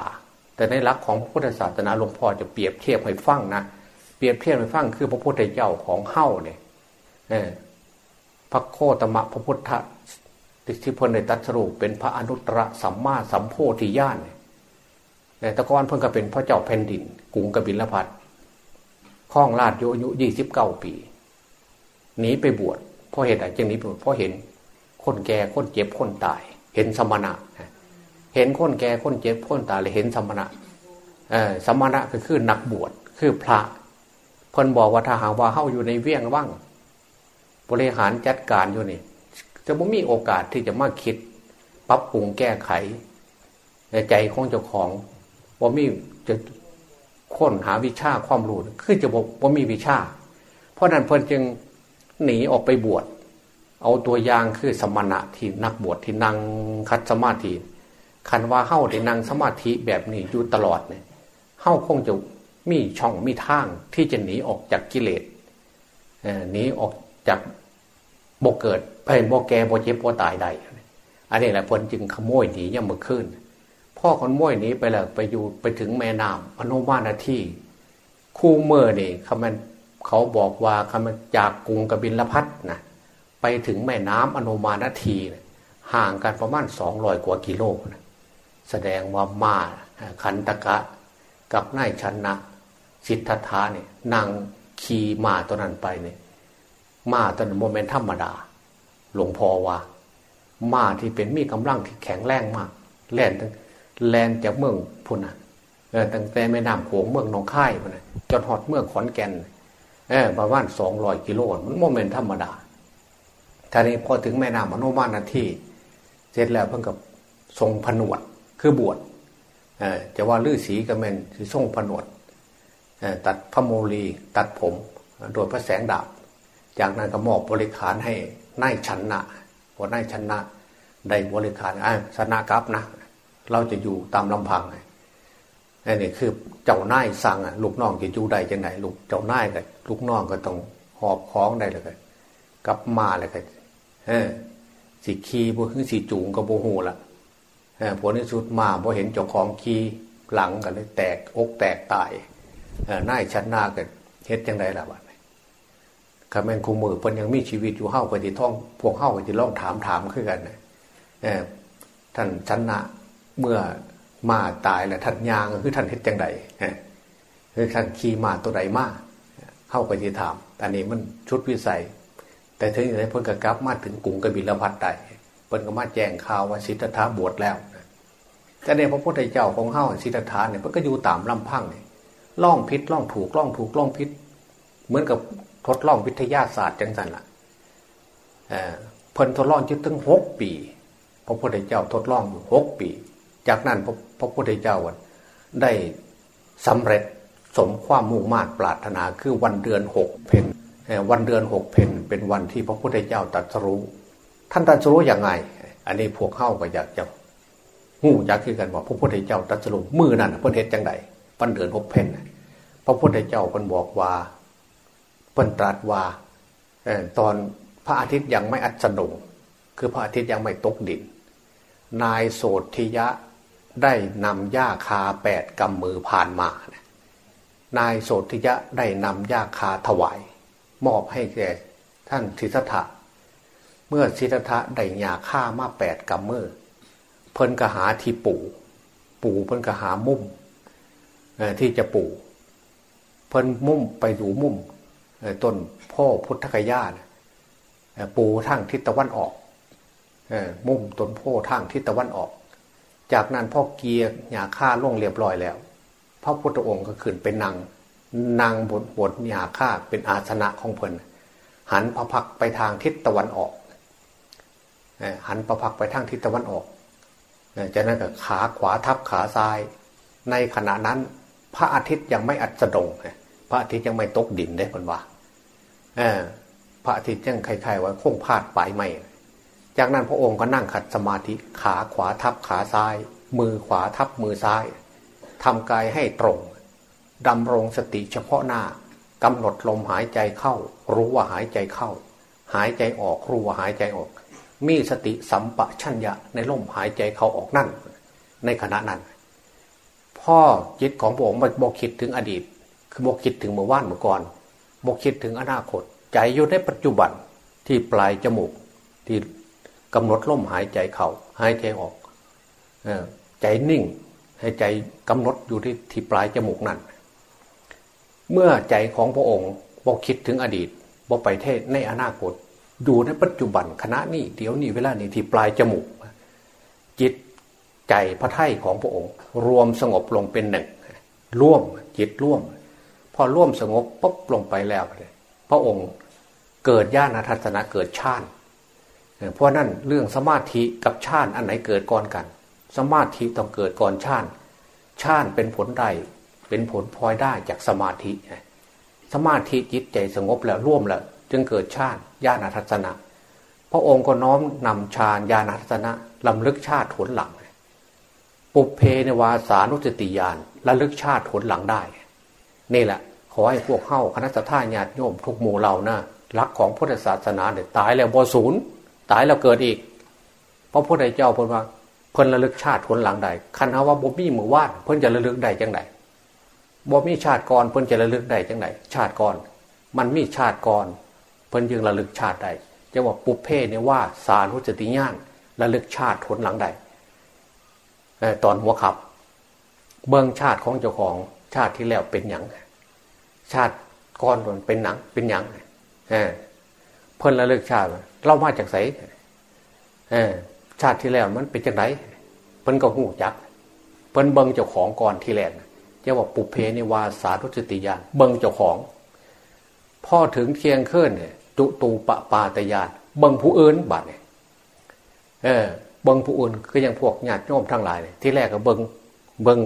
แต่ในหลักของพุทธศาสนาหลวงพ่อจะเปรียบเทียบให้ฟังนะ รียบเทียบไปฟังคือพระพุทธเจ้าของเฮ้าเนี่ยพระโคตมะพระพุทธที่พลในตัสรุเป็นพระอนุตตรสัมมาสัมโพธิญาณแต่ตะกอนเพิ่งก็เป็นพระเจ้าแผ่นดินกรุงกบิลพัทคล้องราชโยอายุยี่สิบเก้าปีหนีไปบวชเพราะเหตุใดจึงหนีไปบวชเพราะเห็นคนแก่คนเจ็บคนตาย เห็นสมณะ เห็นคนแก่คนเจ็บคนตายเลยเห็นสมณะสมณะก็คือนักบวชคือพระ เพิ่นบอกว่าถ้าหากว่าเข้าอยู่ในเวียงว่างบริหารจัดการอยู่นี่ จะไม่มีโอกาสที่จะมาคิดปรับปรุงแก้ไข ในใจของเจ้าของว่ามีจะค้นหาวิชาความรู้คือจะบอกว่ามีวิชา เพราะนั้นเพิ่นจึงหนีออกไปบวชเอาตัวอย่างคือสมณะที่นักบวชที่นั่งคัดสมาธิคันว่าเข้าได้นั่งสมาธิแบบนี้อยู่ตลอดเนี่ยเข้าคงจะ มีช่องมีทางที่จะหนีออกจากกิเลสหนีออกจากโบเกิดไปโบแก่โบเจ็บโบตายใดอันนี้แหละพนจึงขโมยหนีย่ำมือขึ้นพ่อขโมยหนีไปแล้วไปอยู่ไปถึงแม่น้ำอนุมานาที่คู่เมื่อนี่คำมันเขาบอกว่าคำมันจากกรุงกบินลพัทนะไปถึงแม่น้ำอนุมานาทีห่างกันประมาณสองร้อยกว่ากิโลนะแสดงว่ามาขันตะกะกับนายชนะ สิทธัตถาเนี่ยนางขี่มาตัวนั้นไปเนี่ยมาตัวนั้นโมเมนต์ธรรมดา หลวงพ่อว่า มาที่เป็นมีกำลังที่แข็งแรงมาก แล่นแลนจากเมืองพุนะตั้งแต่แม่น้ำโขงเมืองหนองคายพุนะจนหอดเมืองขอนแก่นเออประมาณสองร้อยกิโลมันโมเมนต์ธรรมดาท่นี้พอถึงแม่น้ำอนุมานาที่เสร็จแล้วเพิ่งกับทรงผนวดคือบวชจะว่าลือสีก็เป็นคือทรงผนวด ตัดพระโมลีตัดผมโดยพระแสงดาบ จากนั้นก็มอบบริขารให้นายชนนะพอนายชนนะได้บริขารอ่าสนากับนะ เราจะอยู่ตามลำพังนี่นี่คือเจ้านายสั่งลูกน้องจะอยู่ใดจะไหนลูกเจ้านายกับลูกน้องก็ต้องหอบคล้องได้เลยกับมาเลยก็เออสีขีบ่คือสีจูงกับโบหูละผลที่สุดมาพอเห็นเจ้าของขีหลังกันเลยแตกอกแตกตาย นายชันนาเกันเฮ็ดจังไดล่ะบัดคำแมนคูมือเพิ่นยังมีชีวิตอยู่เฮ้าก็จะท่อง พวกเฮ้าก็จะลองถามถามขึ้นกันนะท่านชันนาเมื่อมาตายแล้วท่านยางคือท่านเฮ็ดจังไดคือท่านขี่มาตัวใดมาเข้าไปที่ถามอันนี้มันชุดวิสัย แต่ถึงอย่างไรเพิ่นก็กลับมาถึงกรุงกบิลพัทได้เพิ่นก็มาแจ้งข่าวว่าสิทธัตถะบวชแล้วแต่ในพระพุทธเจ้าของเฮ้าสิทธัตถะเนี่ยเพิ่นก็อยู่ตามลำพังเนี่ย ล่องพิษล่องถูกล่องถูกล่องพิษ เหมือนกับทดลองวิทยาศาสตร์จังสันละ่ะเพิ่นทดลองยึดตั้งหกปีพระพุทธเจ้าทดลองอยู่หกปี จากนั้นพระพระพุทธเจ้าได้สำเร็จสมความมุ่งมา่ปรารถนาคือวันเดือนหกเพนวันเดือนหกเพนเป็นวันที่พระพุทธเจ้าตรัสรู้ ท่านตรัสรู้อย่างไง อันนี้พวกเข้าก็อยากจะหูอยากคือกันว่าพระพุทธเจ้าตรัสรู้มือนั่นเพื่อเหตุจังได วันเดือนหกเพนพระพุทธเจ้าเพิ่นบอกว่าเพิ่นตรัสว่าตอนพระอาทิตย์ยังไม่อัสดงคือพระอาทิตย์ยังไม่ตกดิน นายโสธิยะได้นำหญ้าคาแปดกำมือผ่านมา นายโสธิยะได้นำหญ้าคาถวาย มอบให้แก่ท่านสิทธัตถะเมื่อสิทธัตถะได้หญ้าฆ่ามาแปดกำมือ เพิ่นกหาที่ปู่ ปู่เพิ่นกหามุ่ม ที่จะปู่เพิ่นมุ่มไปดูมุ่มต้นพ่อพุทธกยาปูทั้งทิศตะวันออกมุ่มต้นพ่อทั้งทิศตะวันออก จากนั้นพ่อเกียร์หยาฆ่าล่งเรียบร้อยแล้ว พระพุทธองค์ก็ขึ้นเป็นนางนางบนบนหยาฆ่าเป็นอาสนะของเพลินหันพระพักไปทางทิศตะวันออกหันพระพักไปทางทิศตะวันออกจากนั้นก็ขาขวาทับขาซ้าย ในขณะนั้น พระอาทิตย์ยังไม่อัสดงพระอาทิตย์ยังไม่ตกดินได้คนว่าพระอาทิตย์ยังคล้ายๆว่าคงพาดปลายไม่จากนั้นพระองค์ก็นั่งขัดสมาธิขาขวาทับขาซ้าย มือขวาทับมือซ้ายทำกายให้ตรงดำรงสติเฉพาะหน้ากำหนดลมหายใจเข้า รู้ว่าหายใจเข้า หายใจออกรู้ว่าหายใจออก มีสติสัมปชัญญะในลมหายใจเข้าออกนั่นในขณะนั้น พ่อจิตของพระองค์ไม่บอกคิดถึงอดีต คือบอกคิดถึงเมื่อวานเมื่อก่อนบอกคิดถึงอนาคต ใจอยู่ในปัจจุบันที่ปลายจมูกที่กำหนดลมหายใจเขา่าหายใจออกใจนิ่งให้ใจกำหนดอยู่ที่ที่ปลายจมูกนั่นเมื่อใจของพระองค์บอกคิดถึงอดีตบอกไปเทศในอนาคตอยู่ในปัจจุบันขณะนี้เดี๋ยวนี้เวลานี้ที่ปลายจมูก จิต ใจพระไถ่ของพระองค์ รวมสงบลงเป็นหนึ่ง ร่วมจิตร่วม พอร่วมสงบปุ๊บลงไปแล้วพระองค์เกิดญาณทัศนะเกิดชาติเพราะนั่นเรื่องสมาธิกับชาติอันไหนเกิดก่อนกัน สมาธิต้องเกิดก่อนชาติชาติเป็นผลใดเป็นผลพลอยได้จากสมาธิ สมาธิจิตใจสงบแล้วร่วมแล้ว จึงเกิดชาติญาณทัศนะพระองค์ก็น้อมนำฌานญาณทัศนะลำลึกชาติผลหลัง ปุเพในวาสานุสติญาณระลึกชาติผลหลังได้ นี่แหละ ขอให้พวกเข้าคณะสัตยาญาติโยมทุกหมู่เรานะรักของพุทธศาสนาเนี่ยตายแล้วบศูนย์ตายแล้วเกิดอีก เพราะพระพุทธเจ้าพิ่นว่าเพิ่นระลึกชาติผลหลังใดคันาว่าบ่มีมือวาดเพิ่นจะระลึกได้จังไดบ่มีชาติก่อนเพิ่นจะระลึกได้จังไดชาติก่อน มันมีชาติก่อน เพิ่นยังระลึกชาติใดจะว่าปุเพเนี่ยว่าสารุจติญาณระลึกชาติผลหลังใด ตอนหัวขับ เบื้องชาติของเจ้าของชาติที่แล้วเป็นอย่างชาติก่อนเป็นหนังเป็นอย่างเพิ่นระเลึกชาติเล่ามาจากไสชาติที่แล้วมันเป็นจังไรเพิ่นก็หูจัก เพิ่นเบิงเจ้าของก่อนที่แรกจะว่าปุเพนิวาสาทุจติยานเบิงเจ้าของพ่อถึงเทียงขึ้นเนี่ยจุตูปปาตยานเบิงผู้อื่นบัดเนี่ยเออ เบิงผู้อื่นคือยังพวกญาติโยมทั้งหลายเนี่ยที่แรกก็เบิงเบิง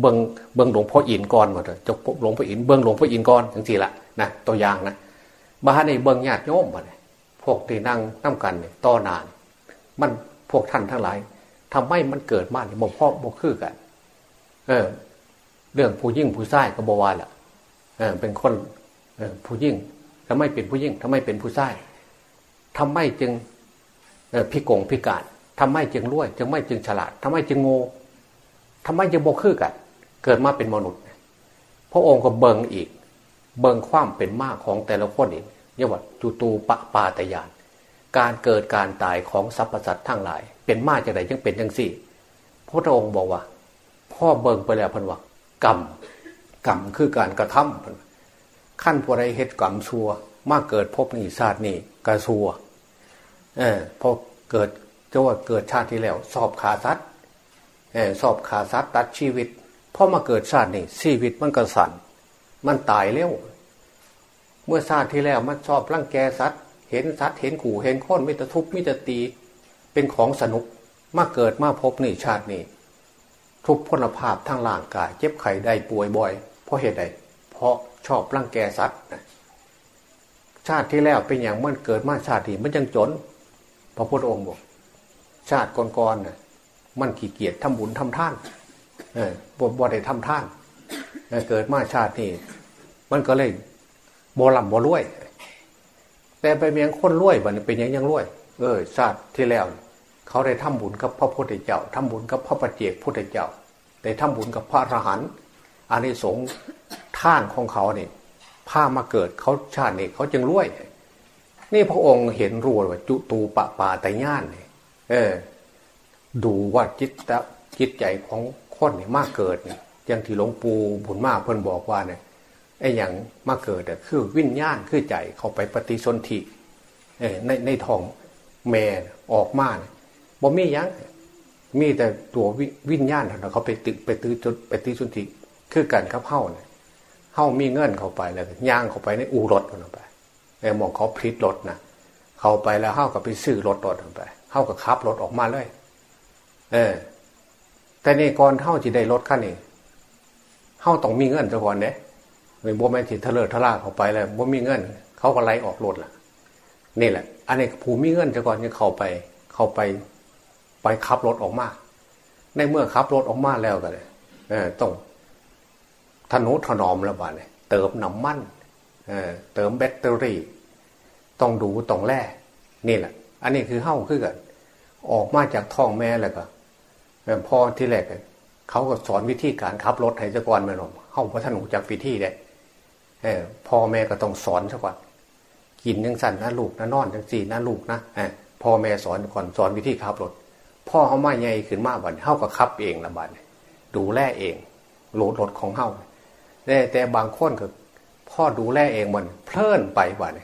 เบิงเบิงหลวงพ่ออินก่อนหมดเลยจบหลวงพ่ออินเบิงหลวงพ่ออินก่อนทั้งสี่ละนะตัวอย่างนะบ้านในเบิงญาติโยมบัดเนี่ยพวกที่นั่งนั่งกันเนี่ยต่อนาน มันพวกท่านทั้งหลายทำให้มันเกิดมาเนี่ยบ่พ่อบ่คือกัน เออ เรื่องผู้ยิ่งผู้ชายก็บวาละเออเป็นคนเออผู้ยิ่งทำไมเป็นผู้ยิ่งทำไมเป็นผู้ชายทำไมจึงเอพิกงพิการ ทำไมจึงรวยจึงไม่จึงฉลาดทำไมจึงโง่ทำไมจึงบ่คือกัน เกิดมาเป็นมนุษย์ พระองค์ก็เบิงอีก เบิงความเป็นมากของแต่ละคนอีกเรียกว่าจูตูปะปาตยาน การเกิดการตายของสรรพสัตว์ทั้งหลาย เป็นมาจากไหนยังเป็นยังสี่พระองค์บอกว่า พ่อเบิ่งไปแล้วพันว่ากรรมกรรมคือการกระทำขั้นพอไรเหตุกรรมชัวมาเกิดพบนี่ชาตินี่กระชัวเออพอเกิด จะว่าเกิดชาติที่แล้ว สอบขาซัดเออสอบขาซัดตัดชีวิตพอมาเกิดชาตินี่ชีวิตมันกระสันมันตายเร็วเมื่อชาติที่แล้วมันชอบร่างแกสัตว์เห็นสัตว์เห็นขู่เห็นค้นมิตรทุบมิตรตีเป็นของสนุกมาเกิดมาพบนี่ชาตินี้ ทุกพลภาพทั้งร่างกาย เจ็บไข้ได้ป่วยบ่อย เพราะเหตุใดเพราะชอบร่างแกสัตว์ชาติที่แล้วเป็นอย่างมันเกิดมาชาตินี้มันยังจน พระพุทธองค์บอก ชาติก่อนๆน่ะมันขี้เกียจทำบุญทำท่านเออบวชได้ทำท่านเกิดมาชาตินี้มันก็เลยโบลำโบรวย แต่ไปเมียงคนรวยบันเป็นยังยังรวย เออ ชาติที่แล้ว เขาได้ทำบุญกับพระพุทธเจ้าทำบุญกับพระปฏิเจกพุทธเจ้าได้ทำบุญกับพระอรหันต์อานิสงส์ท่านของเขาเนี่ยผ้ามาเกิดเขาชาตินี้เขาจึงรวย นี่พระองค์เห็นรัวว่าจุตูปะปาแต่ย่านเนี่ย เออ ดูว่าจิตจิตใจของคนเนี่ยมากเกิดเนี่ยอย่างที่หลวงปู่บุญมากเพิ่นบอกว่าเนี่ยไอ้อย่างมาเกิดคือวิญญาณคือใจเข้าไปปฏิสนธิในในท้องแม่ออกมาบ่มียังมีแต่ตัววิญญาณเขาไปตึกไปตื้อจนไปตีสนธิคือกันกับเฮ้าเนี่ยเฮ้ามีเงินเข้าไปแล้วย่างเข้าไปในอูรถกันไปไอ้มองเขาพลิตรถนะเข้าไปแล้วเฮ้ากับไปซื้อรถรถไป เฮ้ากับขับรถออกมาเลย เออ แต่ในก่อนเฮ้าจะได้รถคันนี้เฮ้าต้องมีเงินซะก่อนเนี่ยไม่บ่แม่นที่ทะเลทะลาเข้าไปแล้วบ่มีเงิน เขาก็ไล่ออกรถล่ะ นี่แหละ อันนี้ผู้มีเงินจะก่อนจะเข้าไป เข้าไป ไปขับรถออกมา ในเมื่อขับรถออกมาแล้วกันเลยเออต้องถนุถนอมแล้วบ้านเนี่ยเติมน้ำมันเติมแบตเตอรี่ ต้องดูต้องแล่นี่แหละ อันนี้คือเฮ้าคือกันออกมาจากท้องแม่แล้วก็พ่อที่แรกเขาก็สอนวิธีการขับรถให้เจ้ากรมาหน่อยเข้าพระถนุจากวิธีได้เอพ่อแม่ก็ต้องสอนซะก่อนกินยังสั่นนะลูกนะนอนยังสี่นะลูกนะอพ่อแม่สอนก่อนสอนวิธีขับรถ พ่อเขาไม่ใหญ่ขึ้นมากบันเข้ากับขับเองละบันดูแลเองโหลดรถของเข้าแต่แต่บางคนก็พ่อดูแลเองมันเพลินไปบัน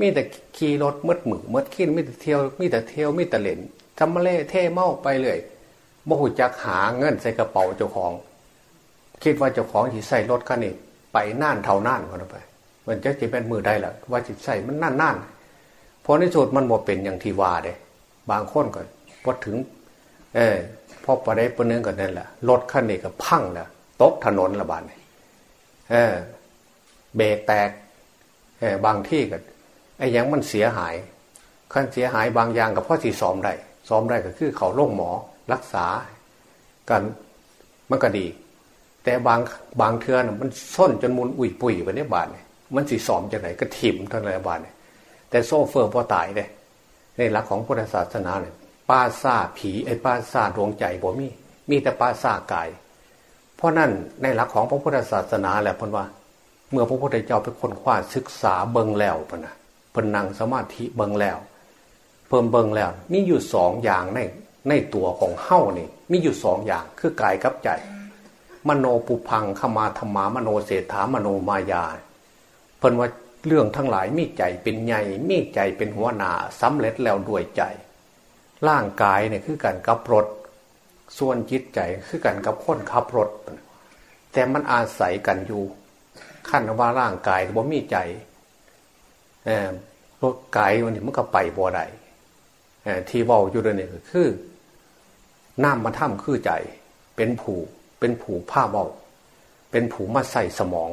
มีแต่ขี่รถมืดหมือมืดขี้มีแต่เที่ยวมีแต่เที่ยวมีแต่เล่นทำมาเล่เท่เมาไปเลยบ่หูจักหาเงินใส่กระเป๋าเจ้าของ คิดว่าเจ้าของที่ใส่รถคันนี้ไปน่านเท่าน่านกันไป มันจะจะเป็นมือได้ละว่าจิตใส่มันน่านน่านพอในสุดมันบ่เป็นอย่างที่ว่าเด้บางคนก็พอถึง เออพอประเดี๋ยวนึงกันนั่นแหละรถคันนี้ก็พังแล้วตกถนนละบาดเนี่ยเออเบรกแตกเออบางที่ก็ ไอ้ยังมันเสียหายขั้นเสียหายบางอย่างกับพ่อสีซ้อมได้ซ้อมได้ก็คือเขาโรคหมอรักษากันมันก็ดี แต่บางบางเทือนมันส้นจนมุนอุ่ยปุ๋ยไปในบาทเนี่ยมันสีสอมจากไหนก็ถิ่มทั้งในบาทเนี่ยแต่โซ่เฟอร์พอตายเลยในหลักของพุทธศาสนาเนี่ยป้าซาผีไอ้ป้าซาดวงใจบ่มีมีแต่ป้าซากาย เพราะนั่นในหลักของพระพุทธศาสนาแหละพนว่า เมื่อพระพุทธเจ้าเป็นคนคว้าศึกษาเบิงแล้วพนะ พนังสมาธิเบิงแล้ว เพิ่มเบิงแล้ว มีอยู่สองอย่างในในตัวของเฮ้านี่ มีอยู่สองอย่างคือกายกับใจ มโนปุพังขมาธรรมามโนเศรษฐามโนมายา เพิ่นว่าเรื่องทั้งหลายมีใจเป็นใหญ่มีใจเป็นหัวหน้าสำเร็จแล้วด้วยใจ ร่างกายเนี่ยคือการกับรถ ส่วนจิตใจคือการกับคนขับรถ แต่มันอาศัยกันอยู่ขั้นว่าร่างกายบ่มีใจ รถกายวันนี้มันก็ไปบ่ได้ที่ว่าอยู่ด้วยนี่คือน้ำมาถ้ำคือใจ เป็นผูเป็นผูผ้าเบาเป็นผูมาใส่สมอง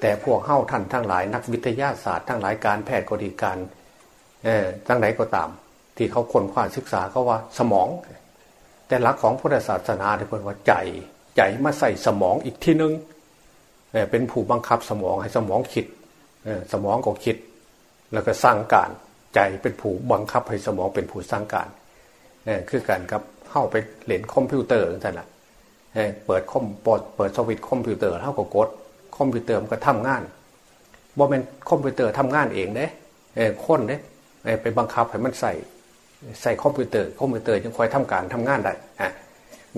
แต่พวกเข้าท่านทั้งหลายนักวิทยาศาสตร์ทั้งหลายการแพทย์ก็ดีการทั้งไหนก็ตาม ที่เขาคนคว้าศึกษาก็ว่าสมอง แต่หลักของพุทธศาสนาที่พูดว่าใจ ใจมาใส่สมองอีกที่นึงเเป็นผู้บังคับสมองให้สมองคิด สมองก็คิด แล้วก็สร้างการใจเป็นผู้บังคับให้สมองเป็นผู้สร้างการคือกันกับเข้าไปเล่นคอมพิวเตอร์นั่นแหละเปิดคอมปอดเปิดสวิตช์คอมพิวเตอร์เท่ากับกดคอมพิวเตอร์มันก็ทำงานบ่เป็นคอมพิวเตอร์ทำงานเองเด้เออคนเด้ไปบังคับให้มันใส่ใส่คอมพิวเตอร์คอมพิวเตอร์จึงคอยทำการทำงานได้อะ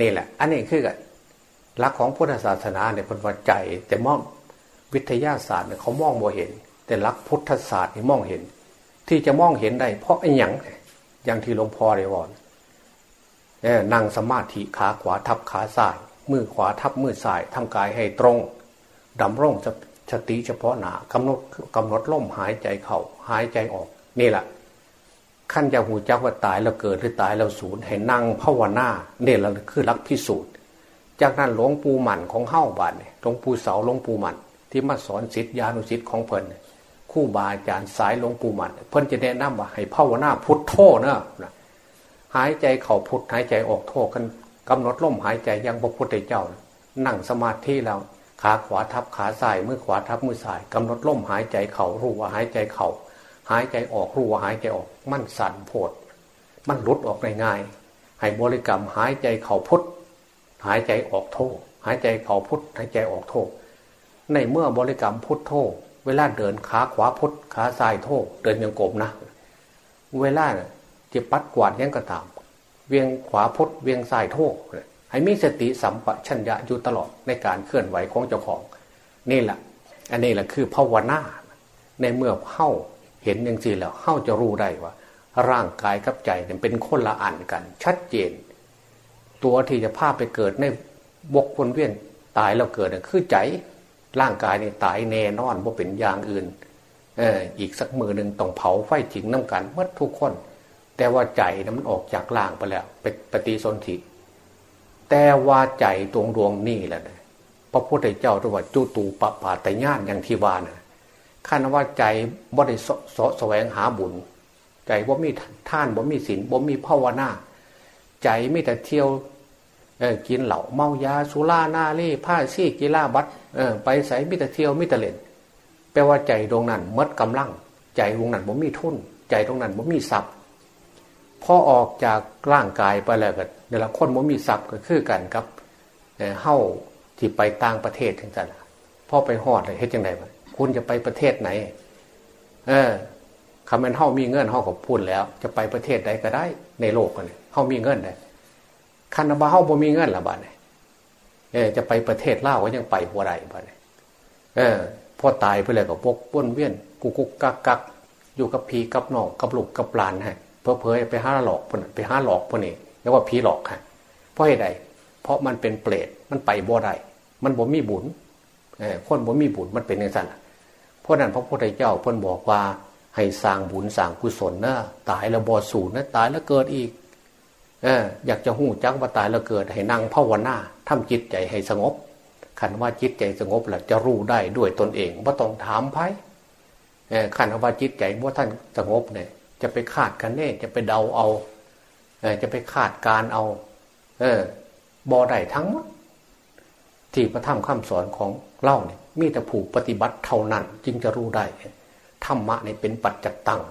นี่แหละ อันนี้คือหลักของพุทธศาสนาเนี่ยเป็นวัดใจแต่มอง วิทยาศาสตร์เนี่ยเขามองบ่เห็น แต่หลักพุทธศาสตร์นี่มองเห็น ที่จะมองเห็นได้ เพราะไอ้หยังอย่างที่หลวงพ่อได้บอกนั่งสมาธิขาขวาทับขาซ้ายมือขวาทับมือซ้ายทำกายให้ตรงดำร่งสติเฉพาะหนากำหนดกำหนดลมหายใจเข้าหายใจออก นี่แหละขั้นจะหูจักว่าตายแล้วเกิดหรือตายแล้วสูญให้นั่งภาวนาเนี่ยเราคือรักพิสูจน์ จากนั้นหลวงปู่หมันของเฮ้าบานหลวงปู่เสาหลวงปู่หมัน ที่มาสอนสิทธิานุสิทธิ์ของเพลินคู่บาอาจารย์สายหลวงปู่หมันเพิ่นจะแนะนำว่าให้ภาวนาพุทโธนะหายใจเข่าพุทหายใจออกโธกันกำหนดลมหายใจยังพระพุทธเจ้า นั่งสมาธิแล้วขาขวาทับขาซ้ายมือขวาทับมือซ้ายกำหนดลมหายใจเข่ารู้ว่าหายใจเข่าหายใจออกรู้ว่าหายใจออก มันสั่นโผดมันลุดออกง่ายๆให้บริกรรมหายใจเข่าพุทหายใจออกโทหายใจเข่าพุทหายใจออกโท ในเมื่อบริกรรมพุทโทเวลาเดินขาขวาพุทขาซ้ายโทเดินยังกลมนะ เวลาจะปัดกวาดยังกระตาม เวียงขวาพุทเวียงซ้ายโทให้มีสติสัมปชัญญะอยู่ตลอดในการเคลื่อนไหวของเจ้าของ นี่แหละอันนี้แหละคือภาวนาในเมื่อเข้าเห็นอย่างจีแล้วเข้าจะรู้ได้ว่า ร่างกายกับใจเป็นคนละอันกัน ชัดเจน ตัวที่จะพาไปเกิดในบกวนเวียนตายแล้วเกิดคือใจ ร่างกายนี่ตายแน่นอนว่าเป็นอย่างอื่นเอออีกสักมือหนึ่งต้องเผาไฟจิงน้ำกันมัดทุกคน แต่ว่าใจนั้นมันออกจากร่างไปแล้วเป็นปฏิสนธิแต่ว่าใจดวงดวงนี่แหละพระพุทธเจ้าตรัสจุตูปปาตญาณอย่างที่ว่านะขั้นว่าใจบ่ได้สะแสวงหาบุญ ใจบ่ามีท่านบ่มีศีลบ่มีภาวนาใจไม่แต่เที่ยว กินเหล่าเมายาสุราหน้าเล่ผ้าซี่กีฬาบัตไปใส่มิตรเที่ยวมิตรเล่นแปลว่าใจดวงนั้นมัดกำลัง ใจดวงนั้นบ่มีทุน ใจดวงนั้นบ่มีทรัพย์พอออกจากร่างกายไปแล้วก็เดี๋ยวคนบ่มีทรัพย์ก็คือกันครับเฮ้าที่ไปต่างประเทศทั้งนั้นพ่อไปหอดเลยเฮ็ดยังไงวะคุณจะไปประเทศไหน เออคำเป็นเฮ้ามีเงินเฮ้าก็พูดแล้ว จะไปประเทศใดก็ได้ในโลกกันเฮ้ามีเงินได้ คันบาเฮ้าบ่มีเงินละบ้านเนี่ยเออจะไปประเทศลาวก็ยังไปบัวไรบ้านเนี่ยเออพอตายไปเลยกับพวกป้วนเวียนกุกกุกกักกักอยู่กับพีกับนอกกับลูกกับหลานให้เพอเพยไปห้าหลอกไปห้าหลอกพวกนี้เรียกว่าผีหลอกค่ะเพราะเหตุใดเพราะมันเป็นเปรตมันไปบ่ได้มันบ่มีบุญคนบ่มีบุญมันเป็นอย่างนั้นเพราะนั้นพระพุทธเจ้าเพิ่นบอกว่าให้สร้างบุญสร้างกุศลนะตายแล้วบ่สูญนะตายแล้วเกิดอีก อยากจะหู้จักว่าตายแล้วเกิด ให้นั่งภาวนาทำจิตใจให้สงบขันว่าจิตใจสงบแล้วจะรู้ได้ด้วยตนเองว่าต้องถามไพ่ขันว่าจิตใจว่าท่านสงบเนี่ย จะไปคาดกันแน่จะไปเดาเอาจะไปคาดการเอา เออบอได้ทั้งหมดที่พระธรรมคำสอนของเล่าเนี่ยมีแต่ผูกปฏิบัติเท่านั้น จึงจะรู้ได้ธรรมะเนี่ยเป็นปัจจตตัง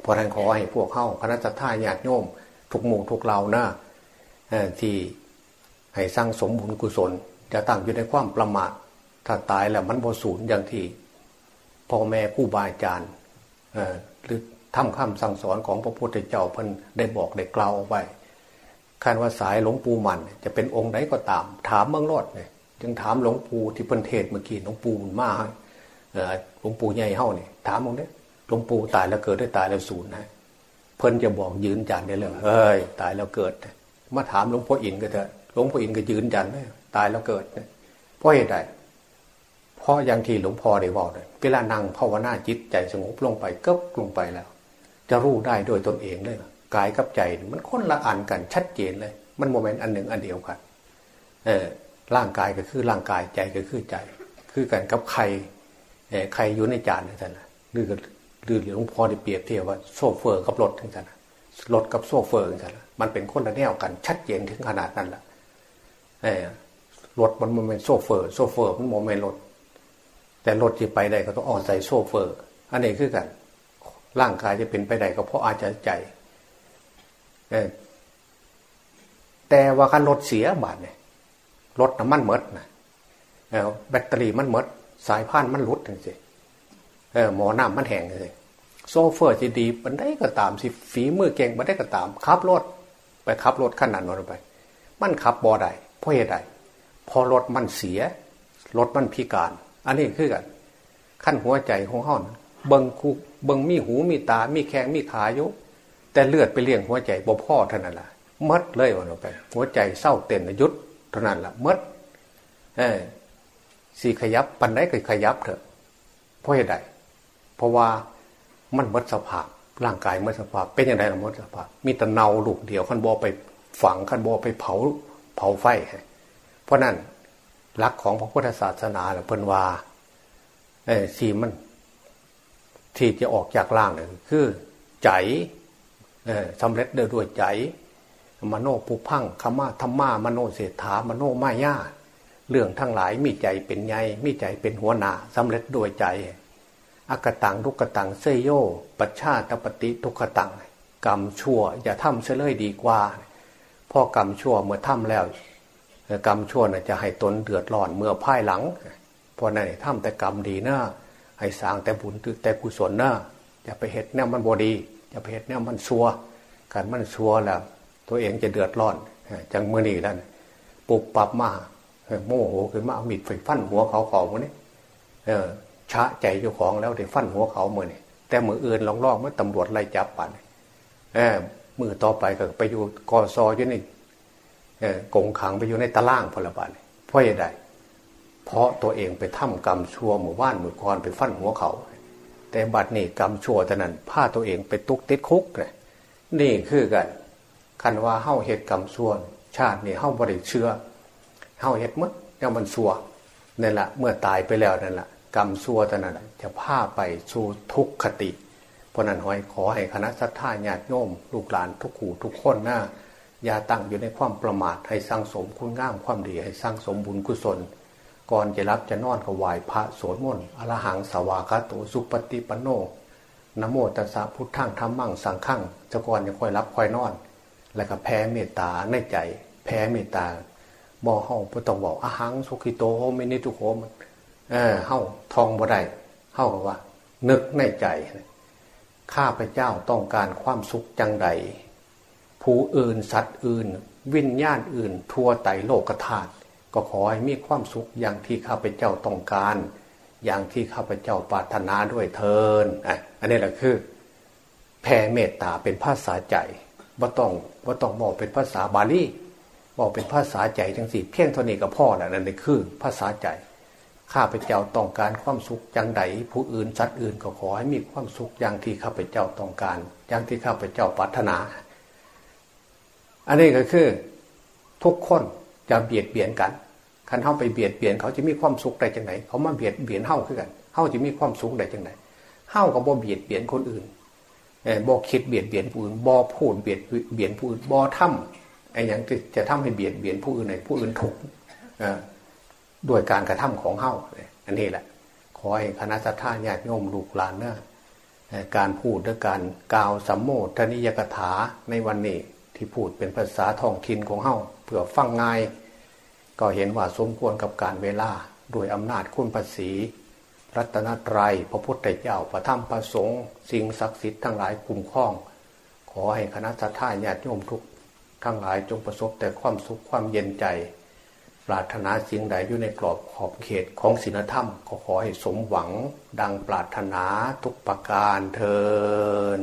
เพราะนั้นขอให้พวกเข้าคณะท่าญาติโยม ทุกหมู่ทุกเหล่านะที่ให้สร้างสมบุญกุศล จะตั้งอยู่ในความประมาทถ้าตายแล้วมันบสูญอย่างที่พ่อแม่ผู้บาอาจารย์หรือทำคำสั่งสอนของพระพุทธเจ้าเพิ่นได้บอกได้กล่าวไว้คันว่าสายหลวงปู่มัน จะเป็นองค์ไหนก็ตาม ถามเมืองรอดเนี่ยจึงถามหลวงปู่ที่เพิ่นเทศเมื่อกี้หลวงปู่มาหลวงปู่ใหญ่เฮ้าเนี่ยถามองค์นี้หลวงปู่ตายแล้วเกิดได้ตายแล้วสูญนะ เพิ่นจะบอกยืนยันได้เลยเฮ้ยตายแล้วเกิด มาถามหลวงพ่ออินก็เถอะหลวงพ่ออินก็ยืนยันเลยตายแล้วเกิดเพราะเหตุใดเพราะอย่างที่หลวงพ่อได้บอกเลยเวลานั่งภาวนาจิตใจสงบลงไปก็ลงไปแล้ว จะรู้ได้โดยตนเองเลยกายกับใจมันคนละอันกันชัดเจนเลย มันบ่แม่นอันหนึ่งอันเดียวกัน เออร่างกายก็คือร่างกายใจก็คือใจ คือกันกับใครใครอยู่ในจานนั่นแหละหรือ หรือหลวงพ่อได้เปรียบเทียบว่าโชเฟอร์กับรถทั้งนั้นรถกับโชเฟอร์ทั้งนั้นมันเป็นคนละแนวกันชัดเจนถึงขนาดนั้นแหละรถมันโมเมนโซเฟอร์ โซเฟอร์มันโมเมนต์รถ แต่รถที่ไปได้ก็ต้องอ่อนใส่โซเฟอร์ อันนี้คือกัน ร่างกายจะเป็นไปได้ก็เพราะอาจจะใจแต่ว่าคันรถเสียบาทเนี่ยรถน้ำมันเมดนะแบตเตอรี่มันเมดสายพานมันรุดจังสิ หมอน้ำมันแห้งเลยโซเฟอร์จะดีมันได้ก็ตามสิฝีมือเก่งมันได้ก็ตามขับรถ ไปขับรถขนาดนั้นไป มันขับบอได้เพราะเหตุใดพอรถมันเสียรถมันพิการ อันนี้คือกันขั้นหัวใจของห้องเบิงคูเบิงมีหูมีตา มีแข้งมีขายุแต่เลือดไปเลี้ยงหัวใจบ่พ่อเท่านั้นแหละมัดเลยวันออกไป หัวใจเศร้าเต้นยุดเท่านั้นแหละมัดเออสีขยับปันได้ก็ขยับเถอะเพราะเหตุใด เพราะว่ามันมดสภาพร่างกายมดสภาพ เป็นยังไงล่ะมดสภาพ มีแต่เนาลูกเดียวขันบอไปฝังขันบอไปเผาเผาไฟเพราะนั้นหลักของพระพุทธศาสนาเพิ่นว่าเออสีมันที่จะออกจากร่างเนี่ยคือใจสำเร็จเด้วยใจ มโนปุพังคมาธรรมามโนเศรษฐามโนมายาเรื่องทั้งหลายมีใจเป็นไงมีใจเป็นหัวหน้าสำเร็จด้วยใจ อากตังทุกตังเซโย ปัชชาตปฏิทุกตัง กรรมชั่ว อย่าทำเสเลยดีกว่าพ่อกรรมชั่วเมื่อทำแล้วกรรมชั่วน่ะจะให้ตนเดือดร้อนเมื่อพ่ายหลังเพราะนั่นทำแต่กรรมดีนะให้สร้างแต่บุญแต่กุศลนะอย่าไปเหตุแนวมันบดี อย่าไปเหตุแนวมันชัวการมันชัวแล้ว ตัวเองจะเดือดร้อนจังเมื่อนี้แล้วปุบปับมาโมโหขึ้นมาเอามีดไฟฟันหัวเขาเขาวันนี้เออ ชะใจเจ้าของแล้วได้ฟันหัวเขาเมื่อนี่แต่มืออื่นลองลองเมื่อตำรวจไล่จับปันเออมือต่อไปก็ไปอยู่กอซออยู่ในเออกงขังไปอยู่ในตะล่างพลบาลเพราะอะไรเพราะตัวเองไปทำกรรมชั่วหมู่บ้านหมู่กรไปฟันหัวเขา แต่บัดนี้กรรมชั่วแต่นั้นพาตัวเองไปตุกติดคุกเลยนี่คือกัน คันว่าเฮ้าเหตุกรรมชั่วชาตินี่เฮ้าบริเชื่อเฮ้าเหตุมัดแล้วมันชั่วนั่นแหละเมื่อตายไปแล้วนั่นแหละ กรรมชั่วท่นั้นจะพาไปสู่ทุกขติ เพราะนั้นหอยขอให้คณะสัตยาญาติโยมลูกหลานทุกขู่ทุกคนหน้าอย่าตั้งอยู่ในความประมาทให้สร้างสมคุณงามความดีให้สร้างสมบุญกุศล ก่อนจะรับจะนอนขวายพระสวดมนต์อรหังสวากาโตสุปฏิปันโนนโมตัสสะพุทธังธรรมังสังฆังจะก่อนจะค่อยหลับค่อยนอน แล้วก็แผ่เมตตาในใจ แผ่เมตตาบอเฮาพระต้องบอกอะหังสุขิโตโหมินิททุกโขโหมิ เออเฮ้าทองบ่ได้เฮ้ากับว่า นึกในใจข้าพเจ้าต้องการความสุขจังใด ผู้อื่นสัตว์อื่น วิญญาณอื่น ทั่วไตโลกธาตุก็ขอให้มีความสุขอย่างที่ข้าพเจ้าต้องการ อย่างที่ข้าพเจ้าปรารถนาด้วยเทินอันนี้แหละคือ แผ่เมตตาเป็นภาษาใจว่าต้องว่าต้องบอกเป็นภาษาบาลีบอกเป็นภาษาใจทั้งสี่เพียงเท่านี้ก็พ่อแหละนั่นคือภาษาใจ ข้าพเจ้าต้องการความสุขอย่างใดผู้อื่นสัตว์อื่นก็ขอให้มีความสุขอย่างที่ข้าพเจ้าต้องการ อย่างที่ข้าพเจ้าปรารถนา อันนี้ก็คือ ทุกคนจะเบียดเบียนกันคันเข้าไปเบียดเบียนเขาจะมีความสุขได้จังไหนเขามาเบียดเบียนเข้าขึ้นกันเข้าจะมีความสุขได้จังไหนเข้ากับบ่เบียดเบียนคนอื่นบ่คิดเบียดเบียนผู้อื่นบ่พูดเบียดเบียนผู้อื่นบ่ทำไอ้อย่างจะทำให้เบียดเบียนผู้อื่นในผู้อื่นถูก ด้วยการกระทำของเฮ้าอันนี้แหละ ขอให้คณะสัตยาญาติโยมลูกหลานเนะการพูดและการกล่าวสัมโมทนิยกถาในวันนี้ที่พูดเป็นภาษาท้องถิ่นของเฮ้าเพื่อฟังง่าย ก็เห็นว่าสมควรกับการเวลาโดยอำนาจคุณภาษีรัตนตรัยพระพุทธเจ้าพระธรรมพระสงฆ์สิ่งศักดิ์สิทธิ์ทั้งหลายคุ้มครอง ขอให้คณะสัตยาญาติโยมทุกทั้งหลายจงประสบแต่ความสุขความเย็นใจ ปรารถนาสิ่งใดอยู่ในกรอบขอบเขตของศีลธรรมก็ขอให้สมหวังดังปรารถนาทุกประการเทิน